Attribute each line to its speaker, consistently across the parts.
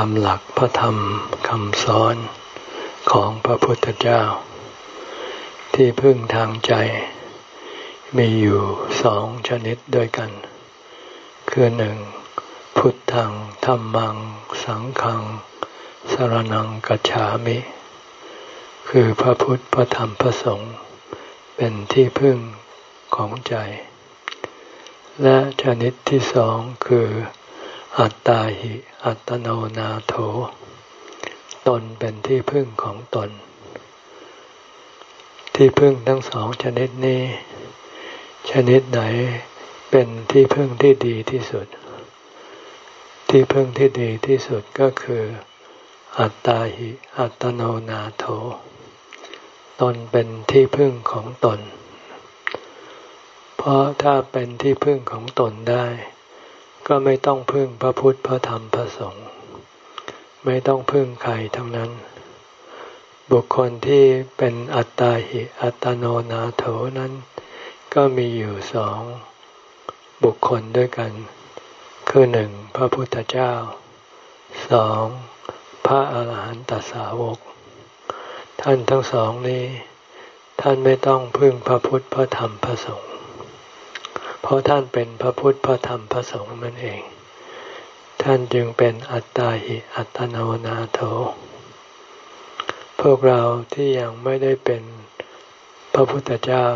Speaker 1: ามหลักพระธรรมคำสอนของพระพุทธเจ้า ที่พึ่งทางใจ มีอยู่สองชนิดด้วยกัน คือหนึ่งพุทธังธรรมัง สังฆังสรนังกัจฉามิ คือพระพุทธพระธรรมพระสงฆ์เป็นที่พึ่งของใจ และชนิดที่สองคือ อัตตาหิ อัตโนนาโถ ตนเป็นที่พึ่งของตน ที่พึ่งทั้งสองชนิดนี้ ชนิดไหนเป็นที่พึ่งที่ดีที่สุด ที่พึ่งที่ดีที่สุดก็คือ อัตตาหิ อัตโนนาโถ ตนเป็นที่พึ่งของตน เพราะถ้าเป็นที่พึ่งของตนได้ ก็ไม่ต้องพึ่งพระพุทธพระธรรมพระสงฆ์ไม่ต้องพึ่งใครทั้งนั้น บุคคลที่เป็นอัตตาหิอัตโนนาโถนั้น ก็มีอยู่สองบุคคลด้วยกัน คือหนึ่งพระพุทธเจ้าสองพระอาหารหันตสาวก ท่านทั้งสองนี้ ท่านไม่ต้องพึ่งพระพุทธพระธรรมพระสงฆ์ เพราะท่านเป็นพระพุทธพระธรรมพระสงฆ์นั่นเอง ท่านจึงเป็นอัตตาหิอัตโนนาโถ พวกเราที่ยังไม่ได้เป็นพระพุทธเจ้า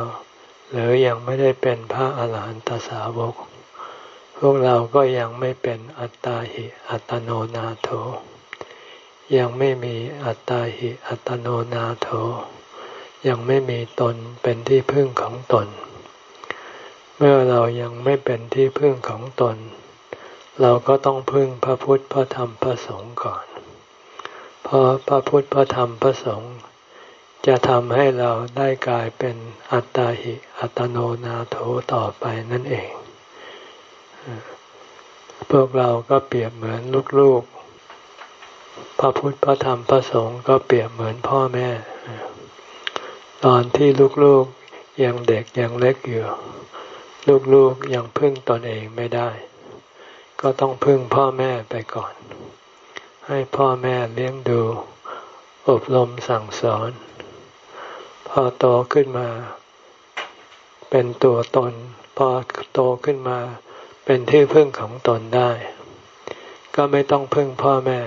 Speaker 1: หรือยังไม่ได้เป็นพระอาหารหันตสาวก พวกเราก็ยังไม่เป็นอัตตาหิอัตโนนาโถ ยังไม่มีอัตตาหิอัตโนนาโถยังไม่มีตนเป็นที่พึ่งของตน เมื่อเรายังไม่เป็นที่พึ่งของตน เราก็ต้องพึ่งพระพุทธพระธรรมพระสงฆ์ก่อน เพราะพระพุทธพระธรรมพระสงฆ์จะทำให้เราได้กลายเป็นอัตตาหิอัตโนนาโถต่อไปนั่นเอง พวกเราก็เปรียบเหมือนลูกๆ พระพุทธพระธรรมพระสงฆ์ก็เปรียบเหมือนพ่อแม่ ตอนที่ลูกๆยังเด็กยังเล็กอยู่ ลูกๆยังพึ่งตนเองไม่ได้ ก็ต้องพึ่งพ่อแม่ไปก่อน ให้พ่อแม่เลี้ยงดู อบรมสั่งสอน พอโตขึ้นมา เป็นตัวตน พอโตขึ้นมา เป็นที่พึ่งของตนได้ ก็ไม่ต้องพึ่งพ่อแม่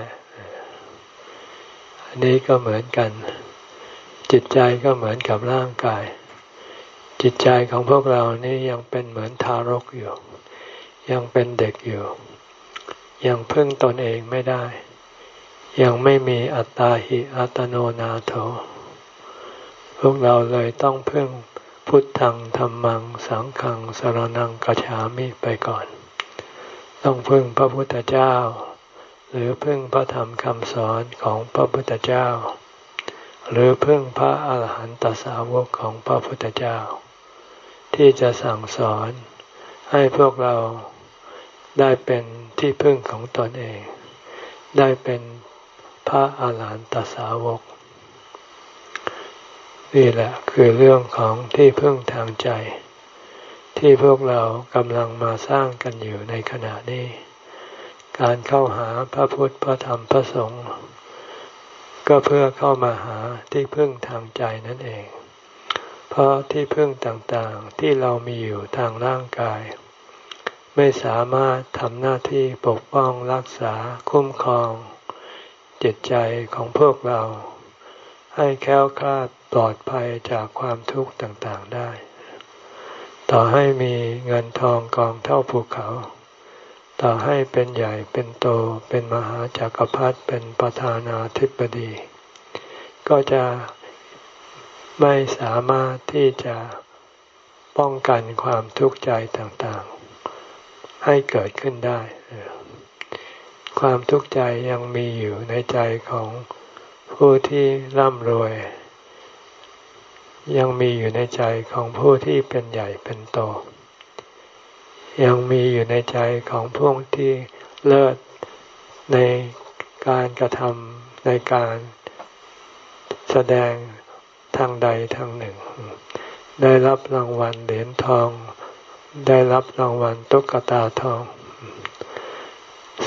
Speaker 1: อันนี้ก็เหมือนกัน จิตใจก็เหมือนกับร่างกาย จิตใจของพวกเรานี่ยังเป็นเหมือนทารกอยู่ ยังเป็นเด็กอยู่ ยังพึ่งตนเองไม่ได้ ยังไม่มีอัตตาหิอัตโนนาโถ พวกเราเลยต้องพึ่งพุทธังธรรมัง สังฆังสรนังกัจฉามิไปก่อน ต้องพึ่งพระพุทธเจ้า หรือพึ่งพระธรรมคำสอนของพระพุทธเจ้า หรือพึ่งพระอาหารหันตสาวกของพระพุทธเจ้า ที่จะสั่งสอน ให้พวกเราได้เป็นที่พึ่งของตนเอง ได้เป็นพระอาหารหันตสาวก นี่แหละคือเรื่องของที่พึ่งทางใจ ที่พวกเรากำลังมาสร้างกันอยู่ในขณะนี้ การเข้าหาพระพุทธพระธรรมพระสงฆ์ก็เพื่อเข้ามาหาที่พึ่งทางใจนั่นเอง เพราะที่พึ่งต่างๆที่เรามีอยู่ทางร่างกาย ไม่สามารถทำหน้าที่ปกป้องรักษาคุ้มครอง จิตใจของพวกเรา ให้แค้วคลาดปลอดภัยจากความทุกข์ต่างๆได้ ต่อให้มีเงินทองกองเท่าภูเขา ต่อให้เป็นใหญ่เป็นโตเป็นมหาจากักรพรรดิเป็นประธานาธิบดี ก็จะ ไม่สามารถที่จะป้องกันความทุกข์ใจต่างๆ ให้เกิดขึ้นได้ ความทุกข์ใจยังมีอยู่ในใจของผู้ที่ร่ำรวย ยังมีอยู่ในใจของผู้ที่เป็นใหญ่เป็นโต ยังมีอยู่ในใจของพวกที่เลิศในการกระทำในการแสดง ทางใดทางหนึ่ง ได้รับรางวัลเหรียญทอง ได้รับรางวัลตุ๊กตาทอง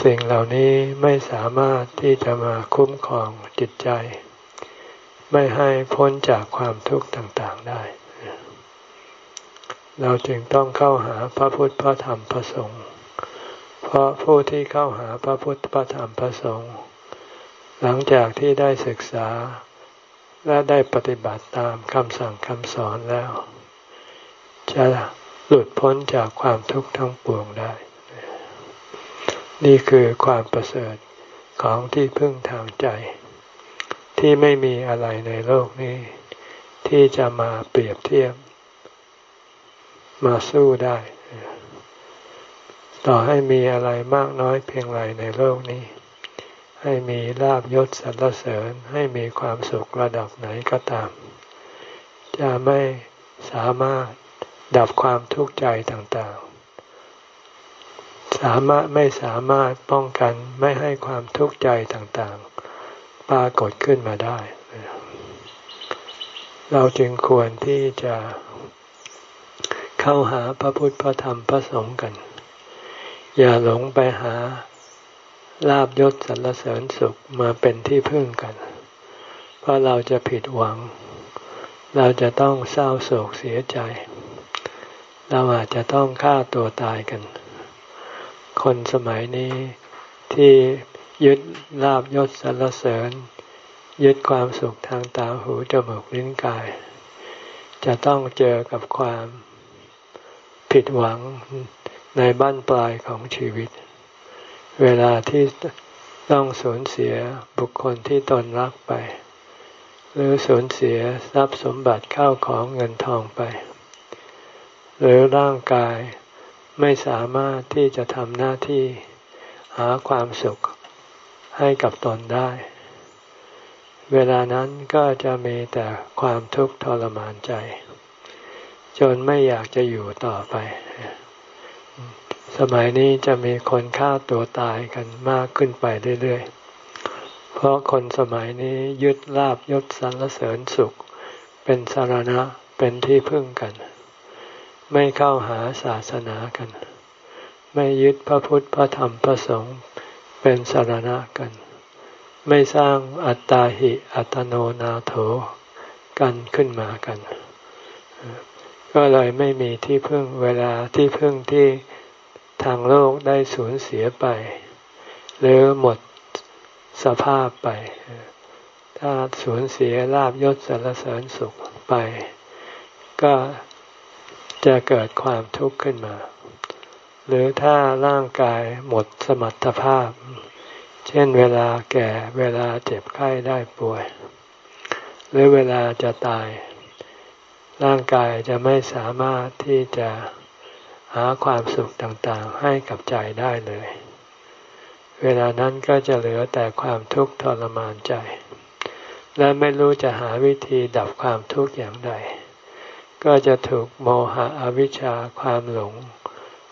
Speaker 1: สิ่งเหล่านี้ไม่สามารถที่จะมาคุ้มครองจิตใจ ไม่ให้พ้นจากความทุกข์ต่างๆได้ เราจึงต้องเข้าหาพระพุทธพระธรรมพระสงฆ์เพราะผู้ที่เข้าหาพระพุทธพระธรรมพระสงฆ์หลังจากที่ได้ศึกษา และได้ปฏิบัติตามคำสั่งคำสอนแล้ว จะหลุดพ้นจากความทุกข์ทั้งปวงได้ นี่คือความประเสริฐของที่พึ่งทางใจ ที่ไม่มีอะไรในโลกนี้ ที่จะมาเปรียบเทียบ มาสู้ได้ ต่อให้มีอะไรมากน้อยเพียงไรในโลกนี้ ให้มีลาบยศสรรเสริญให้มีความสุขระดับไหนก็ตาม จะไม่สามารถดับความทุกข์ใจต่างๆ สามารถไม่สามารถป้องกันไม่ให้ความทุกข์ใจต่างๆ ปรากฏขึ้นมาได้ เราจึงควรที่จะเข้าหาพระพุทธพระธรรมพระสงฆ์กัน อย่าหลงไปหา ลาบยศสรรเสริญสุขมาเป็นที่พึ่งกัน เพราะเราจะผิดหวัง เราจะต้องเศร้าโศกเสียใจ เราอาจจะต้องฆ่าตัวตายกัน คนสมัยนี้ที่ยึดลาบยศสรรเสริญ ยึดความสุขทางตาหูจมูกลิ้นกาย จะต้องเจอกับความผิดหวังในบ้านปลายของชีวิต เวลาที่ต้องสูญเสียบุคคลที่ตนรักไป หรือสูญเสียทรัพย์สมบัติเข้าของเงินทองไป หรือร่างกายไม่สามารถที่จะทำหน้าที่หาความสุขให้กับตนได้ เวลานั้นก็จะมีแต่ความทุกข์ทรมานใจ จนไม่อยากจะอยู่ต่อไป สมัยนี้จะมีคนฆ่าตัวตายกันมากขึ้นไปเรื่อยๆ เพราะคนสมัยนี้ยึดลาบยศสรรเสริญสุข เป็นสารณะเป็นที่พึ่งกัน ไม่เข้าหาศาสนากัน ไม่ยึดพระพุทธพระธรรมพระสงฆ์เป็นสารณะกัน ไม่สร้างอัตตาหิอัตโนนาโถกันขึ้นมากัน ก็เลยไม่มีที่พึ่งเวลาที่พึ่งที่ ทางโลกได้สูญเสียไป หรือหมดสภาพไป ถ้าสูญเสียลาบยศสารเสริญสุขไป ก็จะเกิดความทุกข์ขึ้นมา หรือถ้าร่างกายหมดสมรรถภาพ เช่นเวลาแก่เวลาเจ็บไข้ได้ป่วย หรือเวลาจะตาย ร่างกายจะไม่สามารถที่จะ หาความสุขต่างๆให้กับใจได้เลย เวลานั้นก็จะเหลือแต่ความทุกข์ทรมานใจ และไม่รู้จะหาวิธีดับความทุกข์อย่างใด ก็จะถูกโมหะอวิชชาความหลง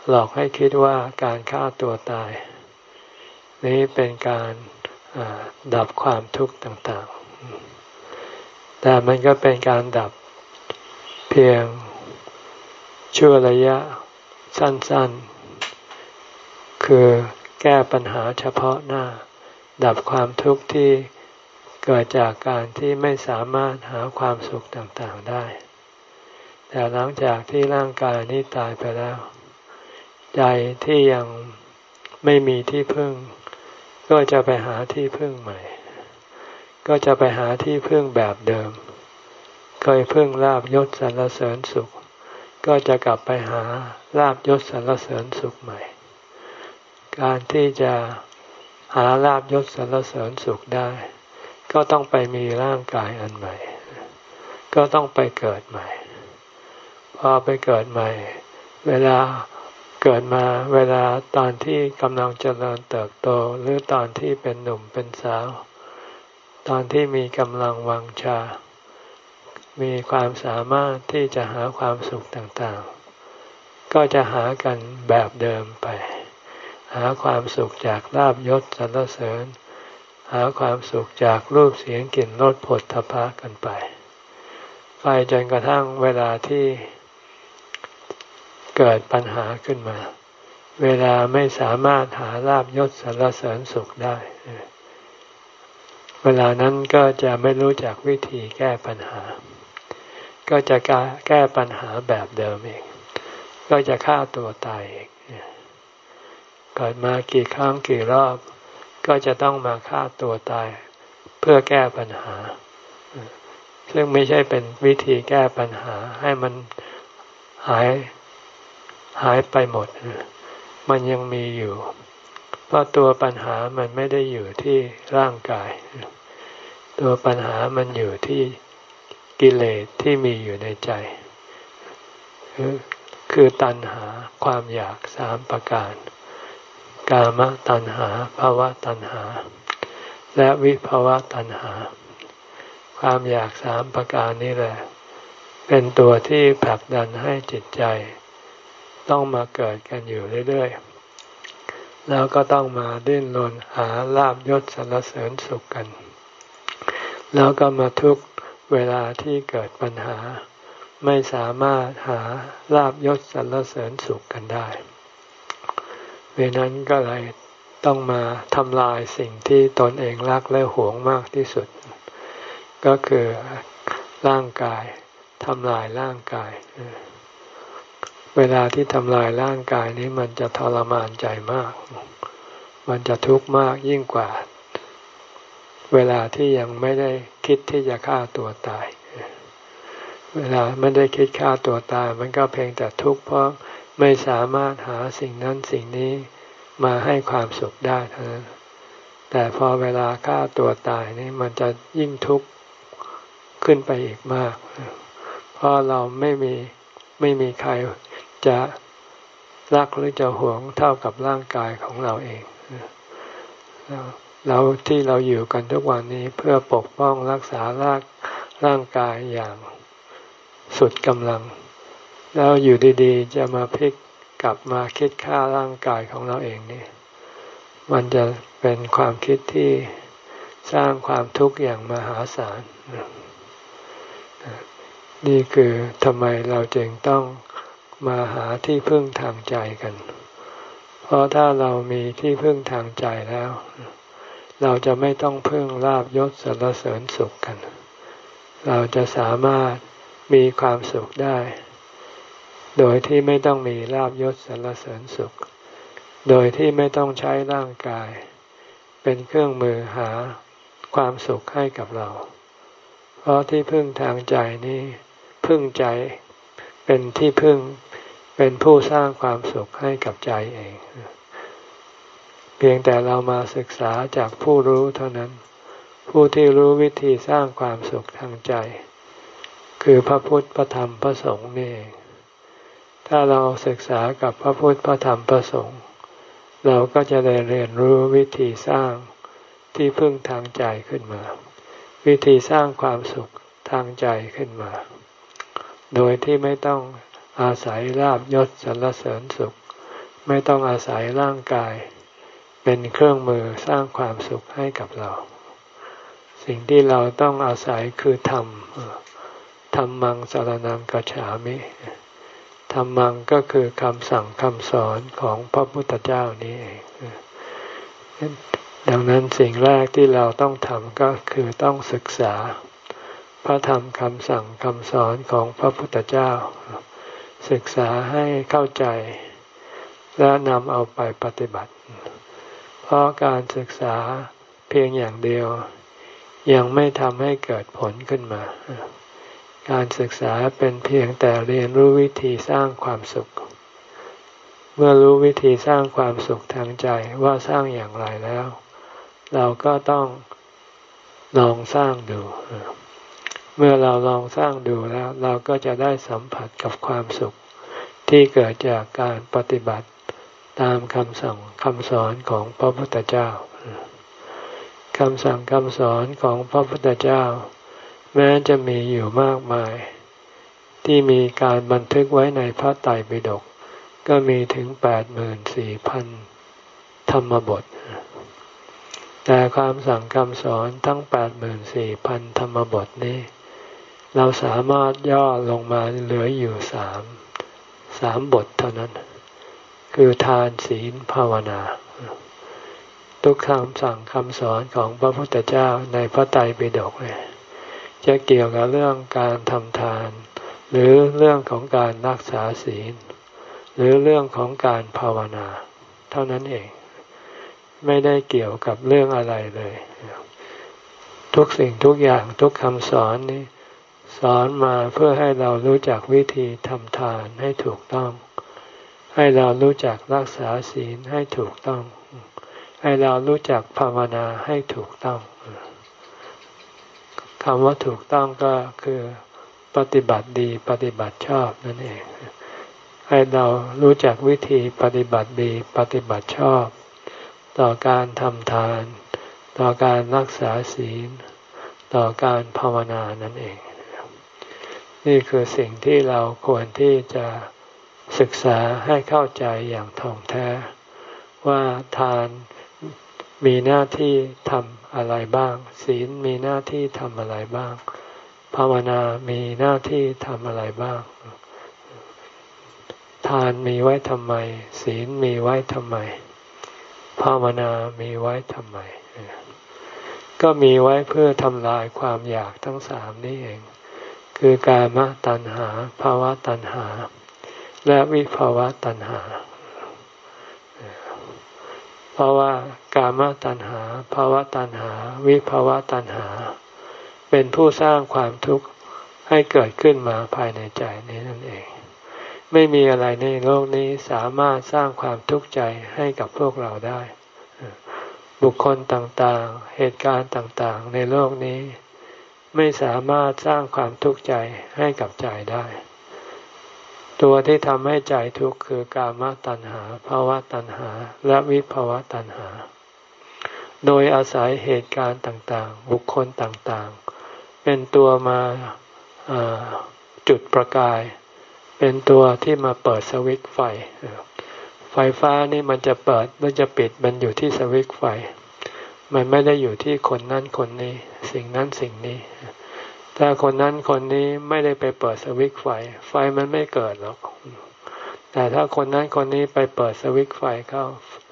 Speaker 1: หลอกให้คิดว่าการฆ่าตัวตาย นี้เป็นการดับความทุกข์ต่างๆ แต่มันก็เป็นการดับเพียงชั่วระยะ สั้นๆ คือแก้ปัญหาเฉพาะหน้า ดับความทุกข์ที่เกิดจากการที่ไม่สามารถหาความสุขต่างๆได้ แต่หลังจากที่ร่างกายนี้ตายไปแล้ว ใจที่ยังไม่มีที่พึ่ง ก็จะไปหาที่พึ่งใหม่ ก็จะไปหาที่พึ่งแบบเดิม เคยพึ่งลาบยศสรรเสริญสุข ก็จะกลับไปหาลาบยศสรรเสริญสุขใหม่ การที่จะหาลาบยศสรรเสริญสุขได้ ก็ต้องไปมีร่างกายอันใหม่ ก็ต้องไปเกิดใหม่ พอไปเกิดใหม่ เวลาเกิดมาเวลาตอนที่กำลังเจริญเติบโตหรือตอนที่เป็นหนุ่มเป็นสาว ตอนที่มีกำลังวังชา มีความสามารถที่จะหาความสุขต่างๆ ก็จะหากันแบบเดิมไป หาความสุขจากลาบยศสรรเสริญ หาความสุขจากรูปเสียงกลิ่นรสผลทพะกันไป ไปจนกระทั่งเวลาที่เกิดปัญหาขึ้นมา เวลาไม่สามารถหาลาบยศสรรเสริญสุขได้ เวลานั้นก็จะไม่รู้จักวิธีแก้ปัญหา ก็จะแก้ปัญหาแบบเดิมเองก็จะฆ่าตัวตายเองเกิดมากี่ครั้งกี่รอบ ก็จะต้องมาฆ่าตัวตาย เพื่อแก้ปัญหา ซึ่งไม่ใช่เป็นวิธีแก้ปัญหาให้มันหายหายไปหมด มันยังมีอยู่ เพราะตัวปัญหามันไม่ได้อยู่ที่ร่างกาย ตัวปัญหามันอยู่ที่ กิเลสที่มีอยู่ในใจ คือตัณหาความอยากสามประการ กามตัณหาภาวะตัณหา และวิภาวะตัณหา ความอยากสามประการนี้แหละ เป็นตัวที่ผลักดันให้จิตใจ ต้องมาเกิดกันอยู่เรื่อยๆ แล้วก็ต้องมาดิ้นรนหาลาบยศสรรเสริญสุขกัน แล้วก็มาทุก เวลาที่เกิดปัญหา ไม่สามารถหาลาบยศสรรเสริญสุขกันได้ เวนั้นก็เลยต้องมาทำลายสิ่งที่ตนเองรักและหวงมากที่สุด ก็คือร่างกายทำลายร่างกาย เวลาที่ทำลายร่างกายนี้มันจะทรมานใจมาก มันจะทุกข์มากยิ่งกว่า เวลาที่ยังไม่ได้คิดที่จะฆ่าตัวตาย เวลาไม่ได้คิดฆ่าตัวตาย มันก็เพียงแต่ทุกข์เพราะไม่สามารถหาสิ่งนั้นสิ่งนี้มาให้ความสุขได้เท่านั้นแต่พอเวลาฆ่าตัวตายนี่มันจะยิ่งทุกข์ขึ้นไปอีกมาก เพราะเราไม่มีไม่มีใครจะรักหรือจะหวงเท่ากับร่างกายของเราเอง เราที่เราอยู่กันทุกวันนี้เพื่อปกป้องรักษาร่างร่างกายอย่างสุดกำลัง แล้วอยู่ดีๆ จะมาพลิกกลับมาคิดฆ่าร่างกายของเราเองนี่มันจะเป็นความคิดที่สร้างความทุกข์อย่างมหาศาล นี่คือทำไมเราจึงต้องมาหาที่พึ่งทางใจกัน เพราะถ้าเรามีที่พึ่งทางใจแล้ว เราจะไม่ต้องพึ่งลาบยศสรรเสริญสุขกัน เราจะสามารถมีความสุขได้ โดยที่ไม่ต้องมีลาบยศสรรเสริญสุข โดยที่ไม่ต้องใช้ร่างกาย เป็นเครื่องมือหาความสุขให้กับเรา เพราะที่พึ่งทางใจนี้พึ่งใจเป็นที่พึ่งเป็นผู้สร้างความสุขให้กับใจเอง เพียงแต่เรามาศึกษาจากผู้รู้เท่านั้น ผู้ที่รู้วิธีสร้างความสุขทางใจ คือพระพุทธพระธรรมพระสงฆ์นี่ ถ้าเราศึกษากับพระพุทธพระธรรมพระสงฆ์เราก็จะได้เรียนรู้วิธีสร้างที่พึ่งทางใจขึ้นมา วิธีสร้างความสุขทางใจขึ้นมา โดยที่ไม่ต้องอาศัยลาบยศสรรเสริญสุข ไม่ต้องอาศัยร่างกาย เป็นเครื่องมือสร้างความสุขให้กับเรา สิ่งที่เราต้องอาศัยคือธรรมธรรมังสารนังกัจฉามิธรรมังก็คือคำสั่งคำสอนของพระพุทธเจ้านี้เองดังนั้นสิ่งแรกที่เราต้องทำก็คือต้องศึกษา พระธรรมคำสั่งคำสอนของพระพุทธเจ้า ศึกษาให้เข้าใจ และนำเอาไปปฏิบัติ เพราะการศึกษาเพียงอย่างเดียว ยังไม่ทำให้เกิดผลขึ้นมา การศึกษาเป็นเพียงแต่เรียนรู้วิธีสร้างความสุข เมื่อรู้วิธีสร้างความสุขทางใจว่าสร้างอย่างไรแล้ว เราก็ต้องลองสร้างดู เมื่อเราลองสร้างดูแล้ว เราก็จะได้สัมผัสกับความสุขที่เกิดจากการปฏิบัติ ตามคำสั่งคำสอนของพระพุทธเจ้าคำสั่งคำสอนของพระพุทธเจ้า แม้จะมีอยู่มากมาย ที่มีการบันทึกไว้ในพระไตรปิฎกก็มีถึงแปดหมื่นสี่พันธรรมบท แต่ความสั่งคำสอนทั้งแปดหมื่นสี่พันธรรมบทนี้ เราสามารถย่อลงมาเหลืออยู่สามสามบทเท่านั้น คือทานศีลภาวนา ทุกคำสั่งคำสอนของพระพุทธเจ้าในพระไตรปิฎกเนี่ยจะเกี่ยวกับเรื่องการทำทาน หรือเรื่องของการรักษาศีล หรือเรื่องของการภาวนา เท่านั้นเอง ไม่ได้เกี่ยวกับเรื่องอะไรเลย ทุกสิ่งทุกอย่างทุกคำสอนนี้สอนมาเพื่อให้เรารู้จักวิธีทำทานให้ถูกต้อง ให้เรารู้จักรักษาศีลให้ถูกต้อง ให้เรารู้จักภาวนาให้ถูกต้องคำว่าถูกต้องก็คือปฏิบัติดีปฏิบัติชอบนั่นเอง ให้เรารู้จักวิธีปฏิบัติดีปฏิบัติชอบ ต่อการทำทาน ต่อการรักษาศีล ต่อการภาวนานั่นเอง นี่คือสิ่งที่เราควรที่จะ ศึกษาให้เข้าใจอย่างท่องแท้ ว่าทานมีหน้าที่ทำอะไรบ้าง ศีลมีหน้าที่ทำอะไรบ้าง ภาวนามีหน้าที่ทำอะไรบ้าง ทานมีไว้ทำไม ศีลมีไว้ทำไม ภาวนามีไว้ทำไม ก็มีไว้เพื่อทำลายความอยากทั้งสามนี่เอง คือกามตัณหาภาวะตัณหา และวิภาวะตัณหา เพราะว่ากามตัณหาภาวะตัณหา วิภาวะตัณหา เป็นผู้สร้างความทุกข์ให้เกิดขึ้นมาภายในใจนี้นั่นเอง ไม่มีอะไรในโลกนี้สามารถสร้างความทุกข์ใจให้กับพวกเราได้ บุคคลต่างๆ เหตุการณ์ต่างๆ ในโลกนี้ ไม่สามารถสร้างความทุกข์ใจให้กับใจได้ ตัวที่ทำให้ใจทุกข์คือกามตัณหาภาวะตัณหา และวิภาวะตัณหา โดยอาศัยเหตุการณ์ต่างๆ บุคคลต่างๆ เป็นตัวมาจุดประกาย เป็นตัวที่มาเปิดสวิตไฟ ไฟฟ้านี่มันจะเปิดหรือจะปิดมันอยู่ที่สวิตไฟ มันไม่ได้อยู่ที่คนนั้นคนนี้ สิ่งนั้นสิ่งนี้ ถ้าคนนั้นคนนี้ไม่ได้ไปเปิดสวิตไฟ ไฟมันไม่เกิดหรอก แต่ถ้าคนนั้นคนนี้ไปเปิดสวิตไฟเข้า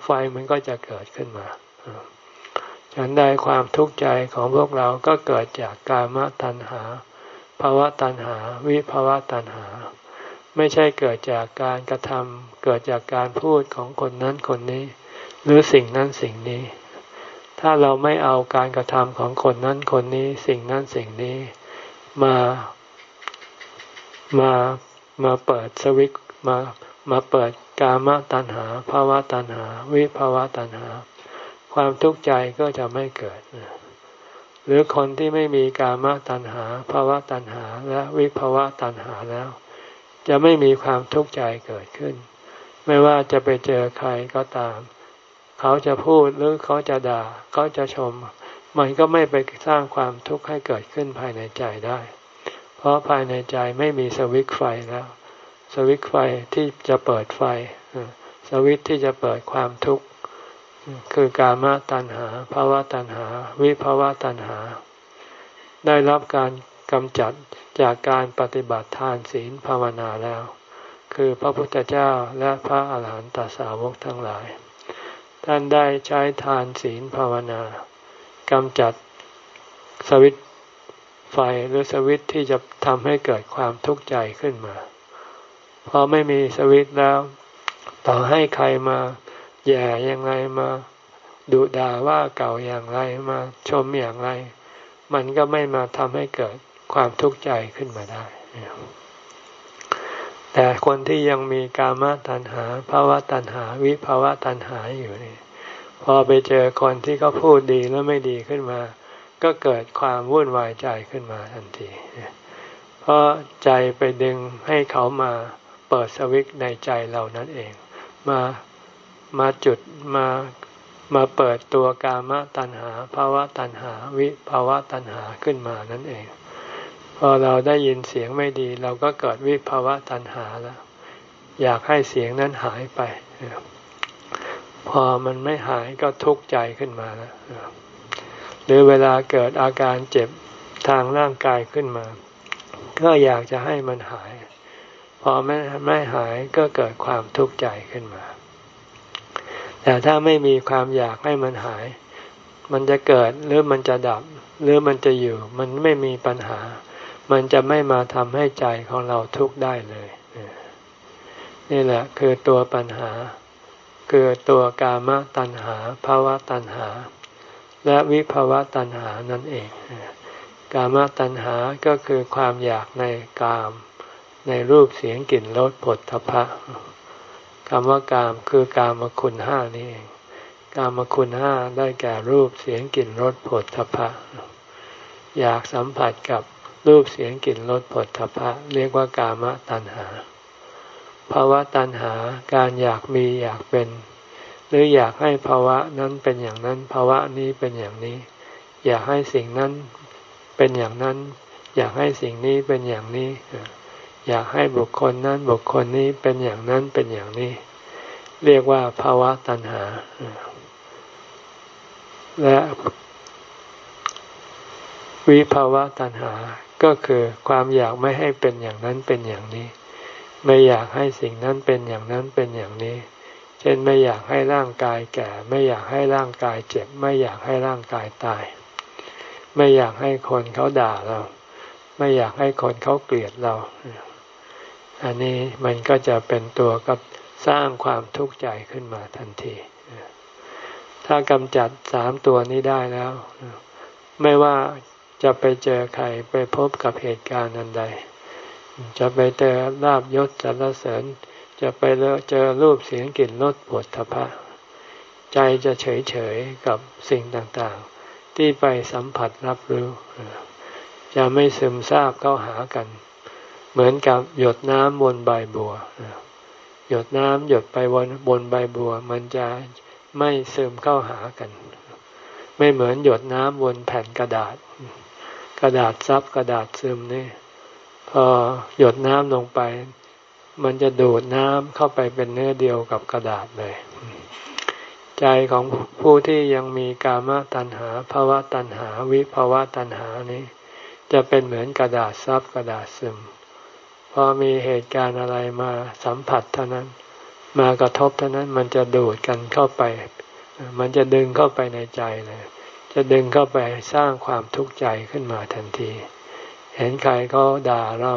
Speaker 1: ไฟมันก็จะเกิดขึ้นมาฉันได้ความทุกข์ใจของพวกเราก็เกิดจากกามตัณหาภาวะตัณหา วิภาวะตัณหา ไม่ใช่เกิดจากการกระทำเกิดจากการพูดของคนนั้นคนนี้ หรือสิ่งนั้นสิ่งนี้ ถ้าเราไม่เอาการกระทำของคนนั้นคนนี้ สิ่งนั้นสิ่งนี้ มามามาเปิดสวิตมามาเปิดกามตัณหาภาวะตัณหา วิภาวะตัณหา ความทุกข์ใจก็จะไม่เกิด หรือคนที่ไม่มีกามตัณหาภาวะตัณหา และวิภาวะตัณหาแล้ว จะไม่มีความทุกข์ใจเกิดขึ้น ไม่ว่าจะไปเจอใครก็ตาม เขาจะพูดหรือเขาจะด่า เขาจะชม มันก็ไม่ไปสร้างความทุกข์ให้เกิดขึ้นภายในใจได้ เพราะภายในใจไม่มีสวิตไฟแล้ว สวิตไฟที่จะเปิดไฟ สวิตที่จะเปิดความทุกข์ คือกามตัณหาภาวะตัณหา วิภาวะตัณหา ได้รับการกำจัดจากการปฏิบัติทานศีลภาวนาแล้ว คือพระพุทธเจ้าและพระอาหารหันตสาวกทั้งหลาย ท่านได้ใช้ทานศีลภาวนา กำจัดสวิตไฟหรือสวิตที่จะทำให้เกิดความทุกข์ใจขึ้นมา พอไม่มีสวิตแล้ว ต่อให้ใครมาแย่อย่างไรมาดุด่าว่าเก่าอย่างไรมาชมอย่างไร มันก็ไม่มาทำให้เกิดความทุกข์ใจขึ้นมาได้ แต่คนที่ยังมีกามตัณหาภาวะตัณหา วิภาวะตัณหาอยู่นี่ พอไปเจอคนที่เขาพูดดีแล้วไม่ดีขึ้นมา ก็เกิดความวุ่นวายใจขึ้นมาทันที เพราะใจไปดึงให้เขามาเปิดสวิตในใจเรานั่นเอง มามาจุดมามาเปิดตัวกามตัณหาภาวะตัณหาวิภาวะตัณหาขึ้นมานั่นเอง พอเราได้ยินเสียงไม่ดี เราก็เกิดวิภาวะตัณหาแล้ว อยากให้เสียงนั้นหายไป พอมันไม่หายก็ทุกข์ใจขึ้นมาแล้วหรือเวลาเกิดอาการเจ็บทางร่างกายขึ้นมา ก็อยากจะให้มันหาย พอไม่ไม่หายก็เกิดความทุกข์ใจขึ้นมา แต่ถ้าไม่มีความอยากให้มันหาย มันจะเกิดหรือมันจะดับ หรือมันจะอยู่ มันไม่มีปัญหา มันจะไม่มาทำให้ใจของเราทุกข์ได้เลย นี่แหละคือตัวปัญหา คือตัวกามตัณหาภาวะตัณหา และวิภาวะตัณหานั่นเอง กามตัณหาก็คือความอยากในกาม ในรูปเสียงกลิ่นรสผลทพะคำว่ากามคือกามคุณห้านี่เอง กามคุณห้าได้แก่รูปเสียงกลิ่นรสผลทพะ อยากสัมผัสกับรูปเสียงกลิ่นรสผลทพะ เรียกว่ากามตัณหา ภาวะตัณหาการอยากมีอยากเป็น หรืออยากให้ภาวะนั้นเป็นอย่างนั้น ภาวะนี้เป็นอย่างนี้ อยากให้สิ่งนั้นเป็นอย่างนั้น อยากให้สิ่งนี้เป็นอย่างนี้ อยากให้บุคคลนั้นบุคคลนี้เป็นอย่างนั้นเป็นอย่างนี้ เรียกว่าภาวะตัณหา และวิภาวะตัณหาก็คือความอยากไม่ให้เป็นอย่างนั้นเป็นอย่างนี้ ไม่อยากให้สิ่งนั้นเป็นอย่างนั้นเป็นอย่างนี้ เช่นไม่อยากให้ร่างกายแก่ ไม่อยากให้ร่างกายเจ็บ ไม่อยากให้ร่างกายตาย ไม่อยากให้คนเขาด่าเรา ไม่อยากให้คนเขาเกลียดเรา อันนี้มันก็จะเป็นตัวกับสร้างความทุกข์ใจขึ้นมาทันที ถ้ากำจัดสามตัวนี้ได้แล้ว ไม่ว่าจะไปเจอใครไปพบกับเหตุการณ์อันใด จะไปเจอลาบยศสรรเสริญ จะไปเจอรูปเสียงกลิ่นรสปวดทพะ ใจจะเฉยเฉยกับสิ่งต่างๆ ที่ไปสัมผัสรับรู้ จะไม่ซึมซาบเข้าหากัน เหมือนกับหยดน้ำบนใบบัว หยดน้ำหยดไปบนบนใบบัว มันจะไม่ซึมเข้าหากัน ไม่เหมือนหยดน้ำบนแผ่นกระดาษ กระดาษซับกระดาษซึมนี่ พอหยดน้ำลงไป มันจะดูดน้ำเข้าไปเป็นเนื้อเดียวกับกระดาษเลย ใจของผู้ที่ยังมีกามตัณหาภาวะตัณหาวิภาวะตัณหานี้ จะเป็นเหมือนกระดาษซับกระดาษซึม พอมีเหตุการณ์อะไรมาสัมผัสเท่านั้น มากระทบเท่านั้นมันจะดูดกันเข้าไป มันจะดึงเข้าไปในใจเลย จะดึงเข้าไปสร้างความทุกข์ใจขึ้นมาทันที เห็นใครเขาด่าเรา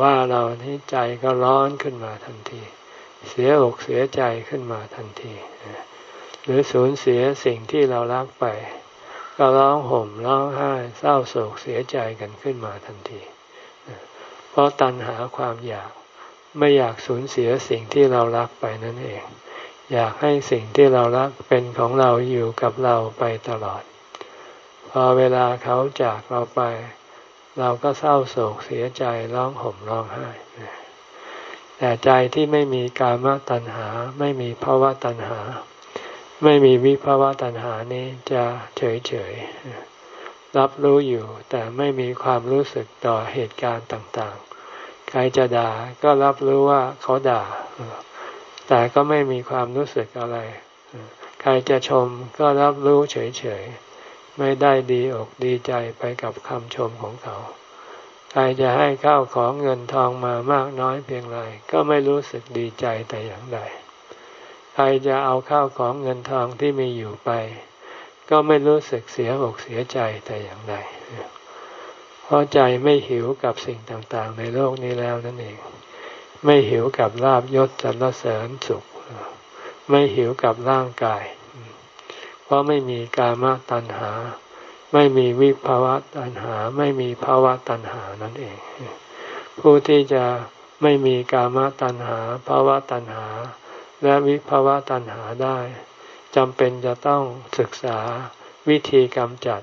Speaker 1: ว่าเราที่ใจก็ร้อนขึ้นมาทันที เสียอกเสียใจขึ้นมาทันที หรือสูญเสียสิ่งที่เรารักไป ก็ร้องห่มร้องไห้เศร้าโศกเสียใจกันขึ้นมาทันที เพราะตัณหาความอยากไม่อยากสูญเสียสิ่งที่เรารักไปนั่นเอง อยากให้สิ่งที่เรารักเป็นของเราอยู่กับเราไปตลอด พอเวลาเขาจากเราไป เราก็เศร้าโศกเสียใจร้องห่มร้องไห้แต่ใจที่ไม่มีกามตัณหา ไม่มีภาวะตัณหา ไม่มีวิภาวะตัณหานี้จะเฉยเฉยรับรู้อยู่แต่ไม่มีความรู้สึกต่อเหตุการณ์ต่างๆ ใครจะด่าก็รับรู้ว่าเขาด่า แต่ก็ไม่มีความรู้สึกอะไร ใครจะชมก็รับรู้เฉยๆ ไม่ได้ดีอกดีใจไปกับคำชมของเขา ใครจะให้ข้าวของเงินทองมามากน้อยเพียงไรก็ไม่รู้สึกดีใจแต่อย่างใด ใครจะเอาข้าวของเงินทองที่มีอยู่ไป ก็ไม่รู้สึกเสียอกเสียใจแต่อย่างใด เพราะใจไม่หิวกับสิ่งต่างๆ ในโลกนี้แล้วนั่นเอง ไม่หิวกับลาบยศสรรเสริญสุข ไม่หิวกับร่างกาย เพราะไม่มีกามตัณหา ไม่มีวิภาวะตัณหา ไม่มีภาวะตัณหานั่นเอง ผู้ที่จะไม่มีกามตัณหาภาวะตัณหา และวิภาวะตัณหาได้จำเป็นจะต้องศึกษาวิธีกำจัด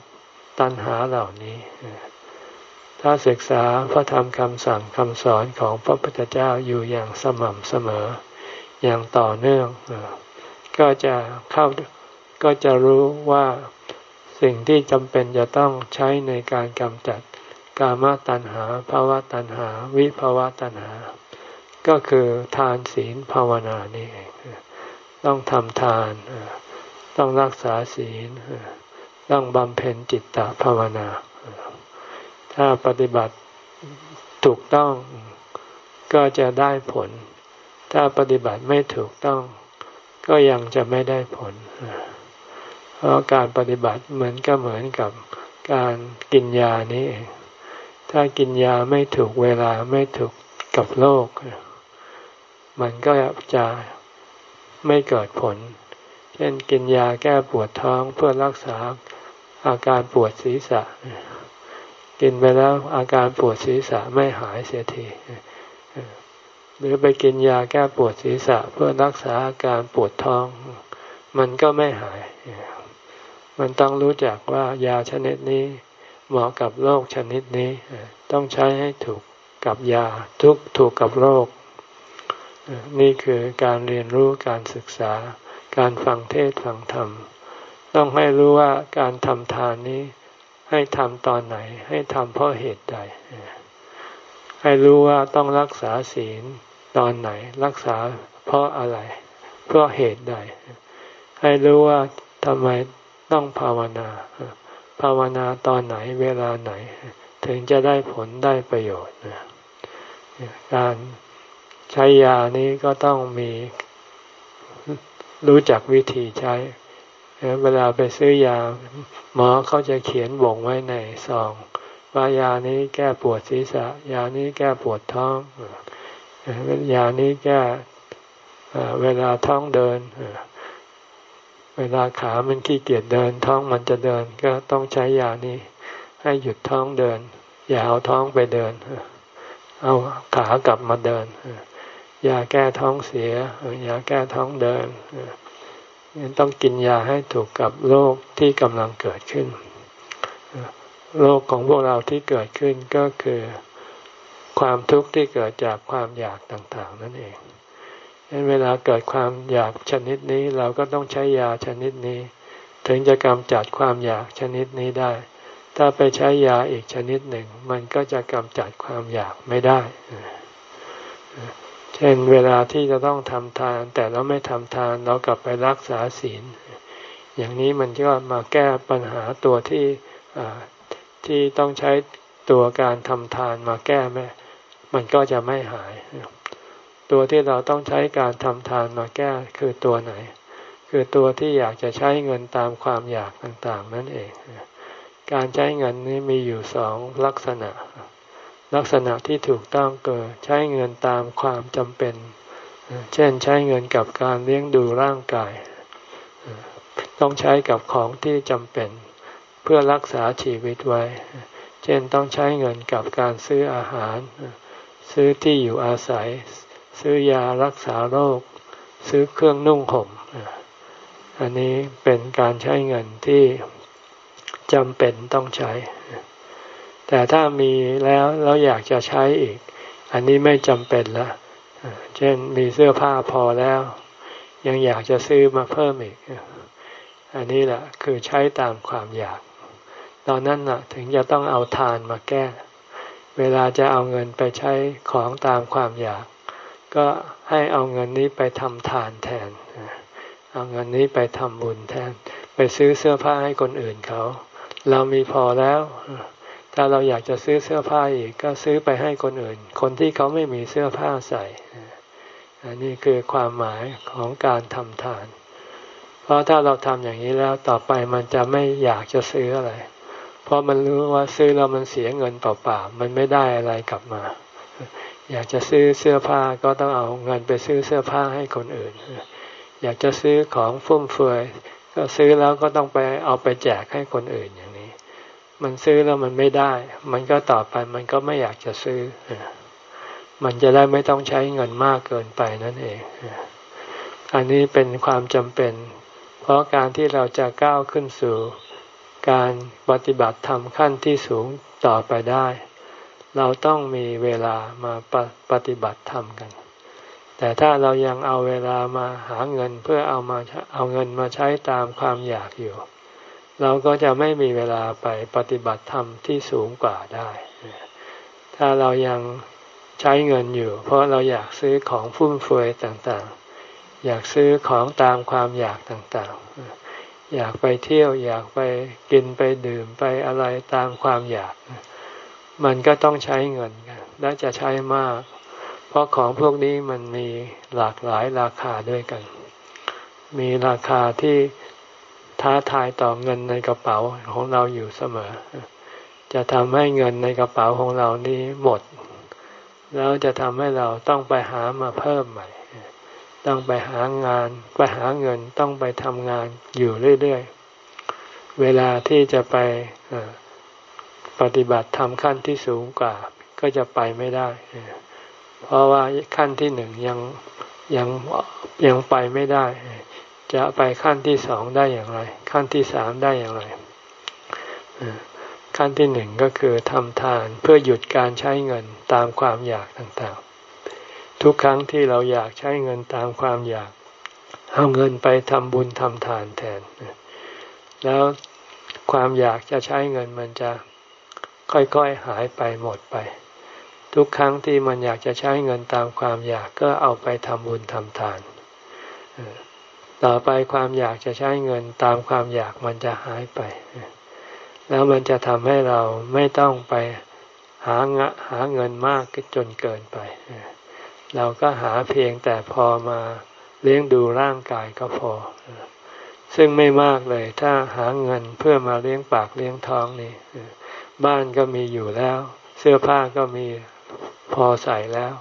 Speaker 1: ตัณหาเหล่านี้ ถ้าศึกษาพระธรรมคำสั่งคำสอนของพระพุทธเจ้าอยู่อย่างสม่ำเสมออย่างต่อเนื่อง ก็จะเข้า ก็จะรู้ว่าสิ่งที่จำเป็นจะต้องใช้ในการกำจัดกามตัณหาภาวะตัณหา วิภาวะตัณหา ก็คือทานศีลภาวนานี่เองต้องทำทาน ต้องรักษาศีล ต้องบำเพ็ญจิตตภาวนา ถ้าปฏิบัติถูกต้องก็จะได้ผล ถ้าปฏิบัติไม่ถูกต้อง ก็ยังจะไม่ได้ผล ราะการปฏิบัติเหมือนก็เหมือนกับการกินยานี้เองถ้ากินยาไม่ถูกเวลาไม่ถูกกับโรคมันก็จะไม่เกิดผล เช่นกินยาแก้ปวดท้องเพื่อรักษาอาการปวดศีรษะ กินไปแล้วอาการปวดศีรษะไม่หายเสียที หรือไปกินยาแก้ปวดศีรษะเพื่อรักษาอาการปวดท้อง มันก็ไม่หาย มันต้องรู้จักว่ายาชนิดนี้ เหมาะกับโรคชนิดนี้ ต้องใช้ให้ถูกกับยาทุกถูกกับโรค นี่คือการเรียนรู้การศึกษา การฟังเทศฟังธรรม ต้องให้รู้ว่าการทำทานนี้ ให้ทำตอนไหน ให้ทำเพราะเหตุใด ให้รู้ว่าต้องรักษาศีลตอนไหน รักษาเพราะอะไร เพราะเหตุใด ให้รู้ว่าทำไม ต้องภาวนา ภาวนาตอนไหนเวลาไหน ถึงจะได้ผลได้ประโยชน์การใช้ยานี้ก็ต้องมีรู้จักวิธีใช้ เวลาไปซื้อยา หมอเขาจะเขียนบ่งไว้ในซอง ว่ายานี้แก้ปวดศีรษะ ยานี้แก้ปวดท้องยานี้แก้เวลาท้องเดิน เวลาขามันขี้เกียจเดิน ท้องมันจะเดินก็ต้องใช้ยานี้ ให้หยุดท้องเดิน อย่าเอาท้องไปเดิน เอาขากลับมาเดินยาแก้ท้องเสียยาแก้ท้องเดินต้องกินยาให้ถูกกับโรคที่กำลังเกิดขึ้นโรคของพวกเราที่เกิดขึ้นก็คือความทุกข์ที่เกิดจากความอยากต่างๆ นั่นเอง เวลาเกิดความอยากชนิดนี้เราก็ต้องใช้ยาชนิดนี้ ถึงจะกำจัดความอยากชนิดนี้ได้ ถ้าไปใช้ยาอีกชนิดหนึ่ง มันก็จะกำจัดความอยากไม่ได้ เช่นเวลาที่จะต้องทำทาน แต่เราไม่ทำทานเรากลับไปรักษาศีล อย่างนี้มันก็มาแก้ปัญหาตัวที่ที่ต้องใช้ตัวการทำทานมาแก้แม่มันก็จะไม่หาย ตัวที่เราต้องใช้การทำทานมาแก้คือตัวไหน คือตัวที่อยากจะใช้เงินตามความอยากต่างๆ นั่นเอง การใช้เงินนี้มีอยู่สองลักษณะ ลักษณะที่ถูกต้องเกิดใช้เงินตามความจำเป็น เช่นใช้เงินกับการเลี้ยงดูร่างกาย ต้องใช้กับของที่จำเป็น เพื่อรักษาชีวิตไว้ เช่นต้องใช้เงินกับการซื้ออาหาร ซื้อที่อยู่อาศัย ซื้อยารักษาโรค ซื้อเครื่องนุ่งห่ม อันนี้เป็นการใช้เงินที่จำเป็นต้องใช้ แต่ถ้ามีแล้วเราอยากจะใช้อีก อันนี้ไม่จำเป็นละเช่นมีเสื้อผ้าพอแล้ว ยังอยากจะซื้อมาเพิ่มอีก อันนี้แหละคือใช้ตามความอยาก ตอนนั้นนะถึงจะต้องเอาทานมาแก้ เวลาจะเอาเงินไปใช้ของตามความอยาก ก็ให้เอาเงินนี้ไปทำทานแทน เอาเงินนี้ไปทำบุญแทน ไปซื้อเสื้อผ้าให้คนอื่นเขา เรามีพอแล้ว ถ้าเราอยากจะซื้อเสื้อผ้าอีกก็ซื้อไปให้คนอื่น คนที่เขาไม่มีเสื้อผ้าใส่อันนี้คือความหมายของการทำทาน เพราะถ้าเราทำอย่างนี้แล้วต่อไปมันจะไม่อยากจะซื้ออะไร เพราะมันรู้ว่าซื้อแล้วมันเสียเงินเปล่าๆ มันไม่ได้อะไรกลับมา อยากจะซื้อเสื้อผ้าก็ต้องเอาเงินไปซื้อเสื้อผ้าให้คนอื่น อยากจะซื้อของฟุ่มเฟือยก็ซื้อแล้วก็ต้องไปเอาไปแจกให้คนอื่นอย่างนี้ มันซื้อแล้วมันไม่ได้ มันก็ต่อไปมันก็ไม่อยากจะซื้อ มันจะได้ไม่ต้องใช้เงินมากเกินไปนั่นเอง อันนี้เป็นความจำเป็น เพราะการที่เราจะก้าวขึ้นสู่ การปฏิบัติธรรมขั้นที่สูงต่อไปได้ เราต้องมีเวลามาปปฏิบัติธรรมกัน แต่ถ้าเรายังเอาเวลามาหาเงินเพื่อเอามาเอาเงินมาใช้ตามความอยากอยู่ เราก็จะไม่มีเวลาไปปฏิบัติธรรมที่สูงกว่าได้ ถ้าเรายังใช้เงินอยู่ เพราะเราอยากซื้อของฟุ่มเฟือยต่างๆ อยากซื้อของตามความอยากต่างๆ อยากไปเที่ยวอยากไปกินไปดื่มไปอะไรตามความอยาก มันก็ต้องใช้เงินกันและจะใช้มาก เพราะของพวกนี้มันมีหลากหลายราคาด้วยกัน มีราคาที่ท้าทายต่อเงินในกระเป๋าของเราอยู่เสมอ จะทำให้เงินในกระเป๋าของเรานี้หมด แล้วจะทำให้เราต้องไปหามาเพิ่มใหม่ ต้องไปหางาน ไปหาเงินต้องไปทำงานอยู่เรื่อยๆ เวลาที่จะไป ปฏิบัติทำขั้นที่สูงกว่า ก็จะไปไม่ได้ เพราะว่าขั้นที่หนึ่งยังยังยังไปไม่ได้ จะไปขั้นที่สองได้อย่างไร ขั้นที่สามได้อย่างไร ขั้นที่หนึ่งก็คือทำทานเพื่อหยุดการใช้เงินตามความอยากต่างๆ ทุกครั้งที่เราอยากใช้เงินตามความอยาก เอาเงินไปทำบุญทำทานแทน แล้วความอยากจะใช้เงินมันจะ ค่อยๆหายไปหมดไป ทุกครั้งที่มันอยากจะใช้เงินตามความอยากก็เอาไปทำบุญทำทาน ต่อไปความอยากจะใช้เงินตามความอยากมันจะหายไป แล้วมันจะทำให้เราไม่ต้องไปหางะหาเงินมากจนเกินไป เราก็หาเพียงแต่พอมาเลี้ยงดูร่างกายก็พอ ซึ่งไม่มากเลยถ้าหาเงินเพื่อมาเลี้ยงปากเลี้ยงท้องนี่ บ้านก็มีอยู่แล้ว เสื้อผ้าก็มีพอใส่แล้ว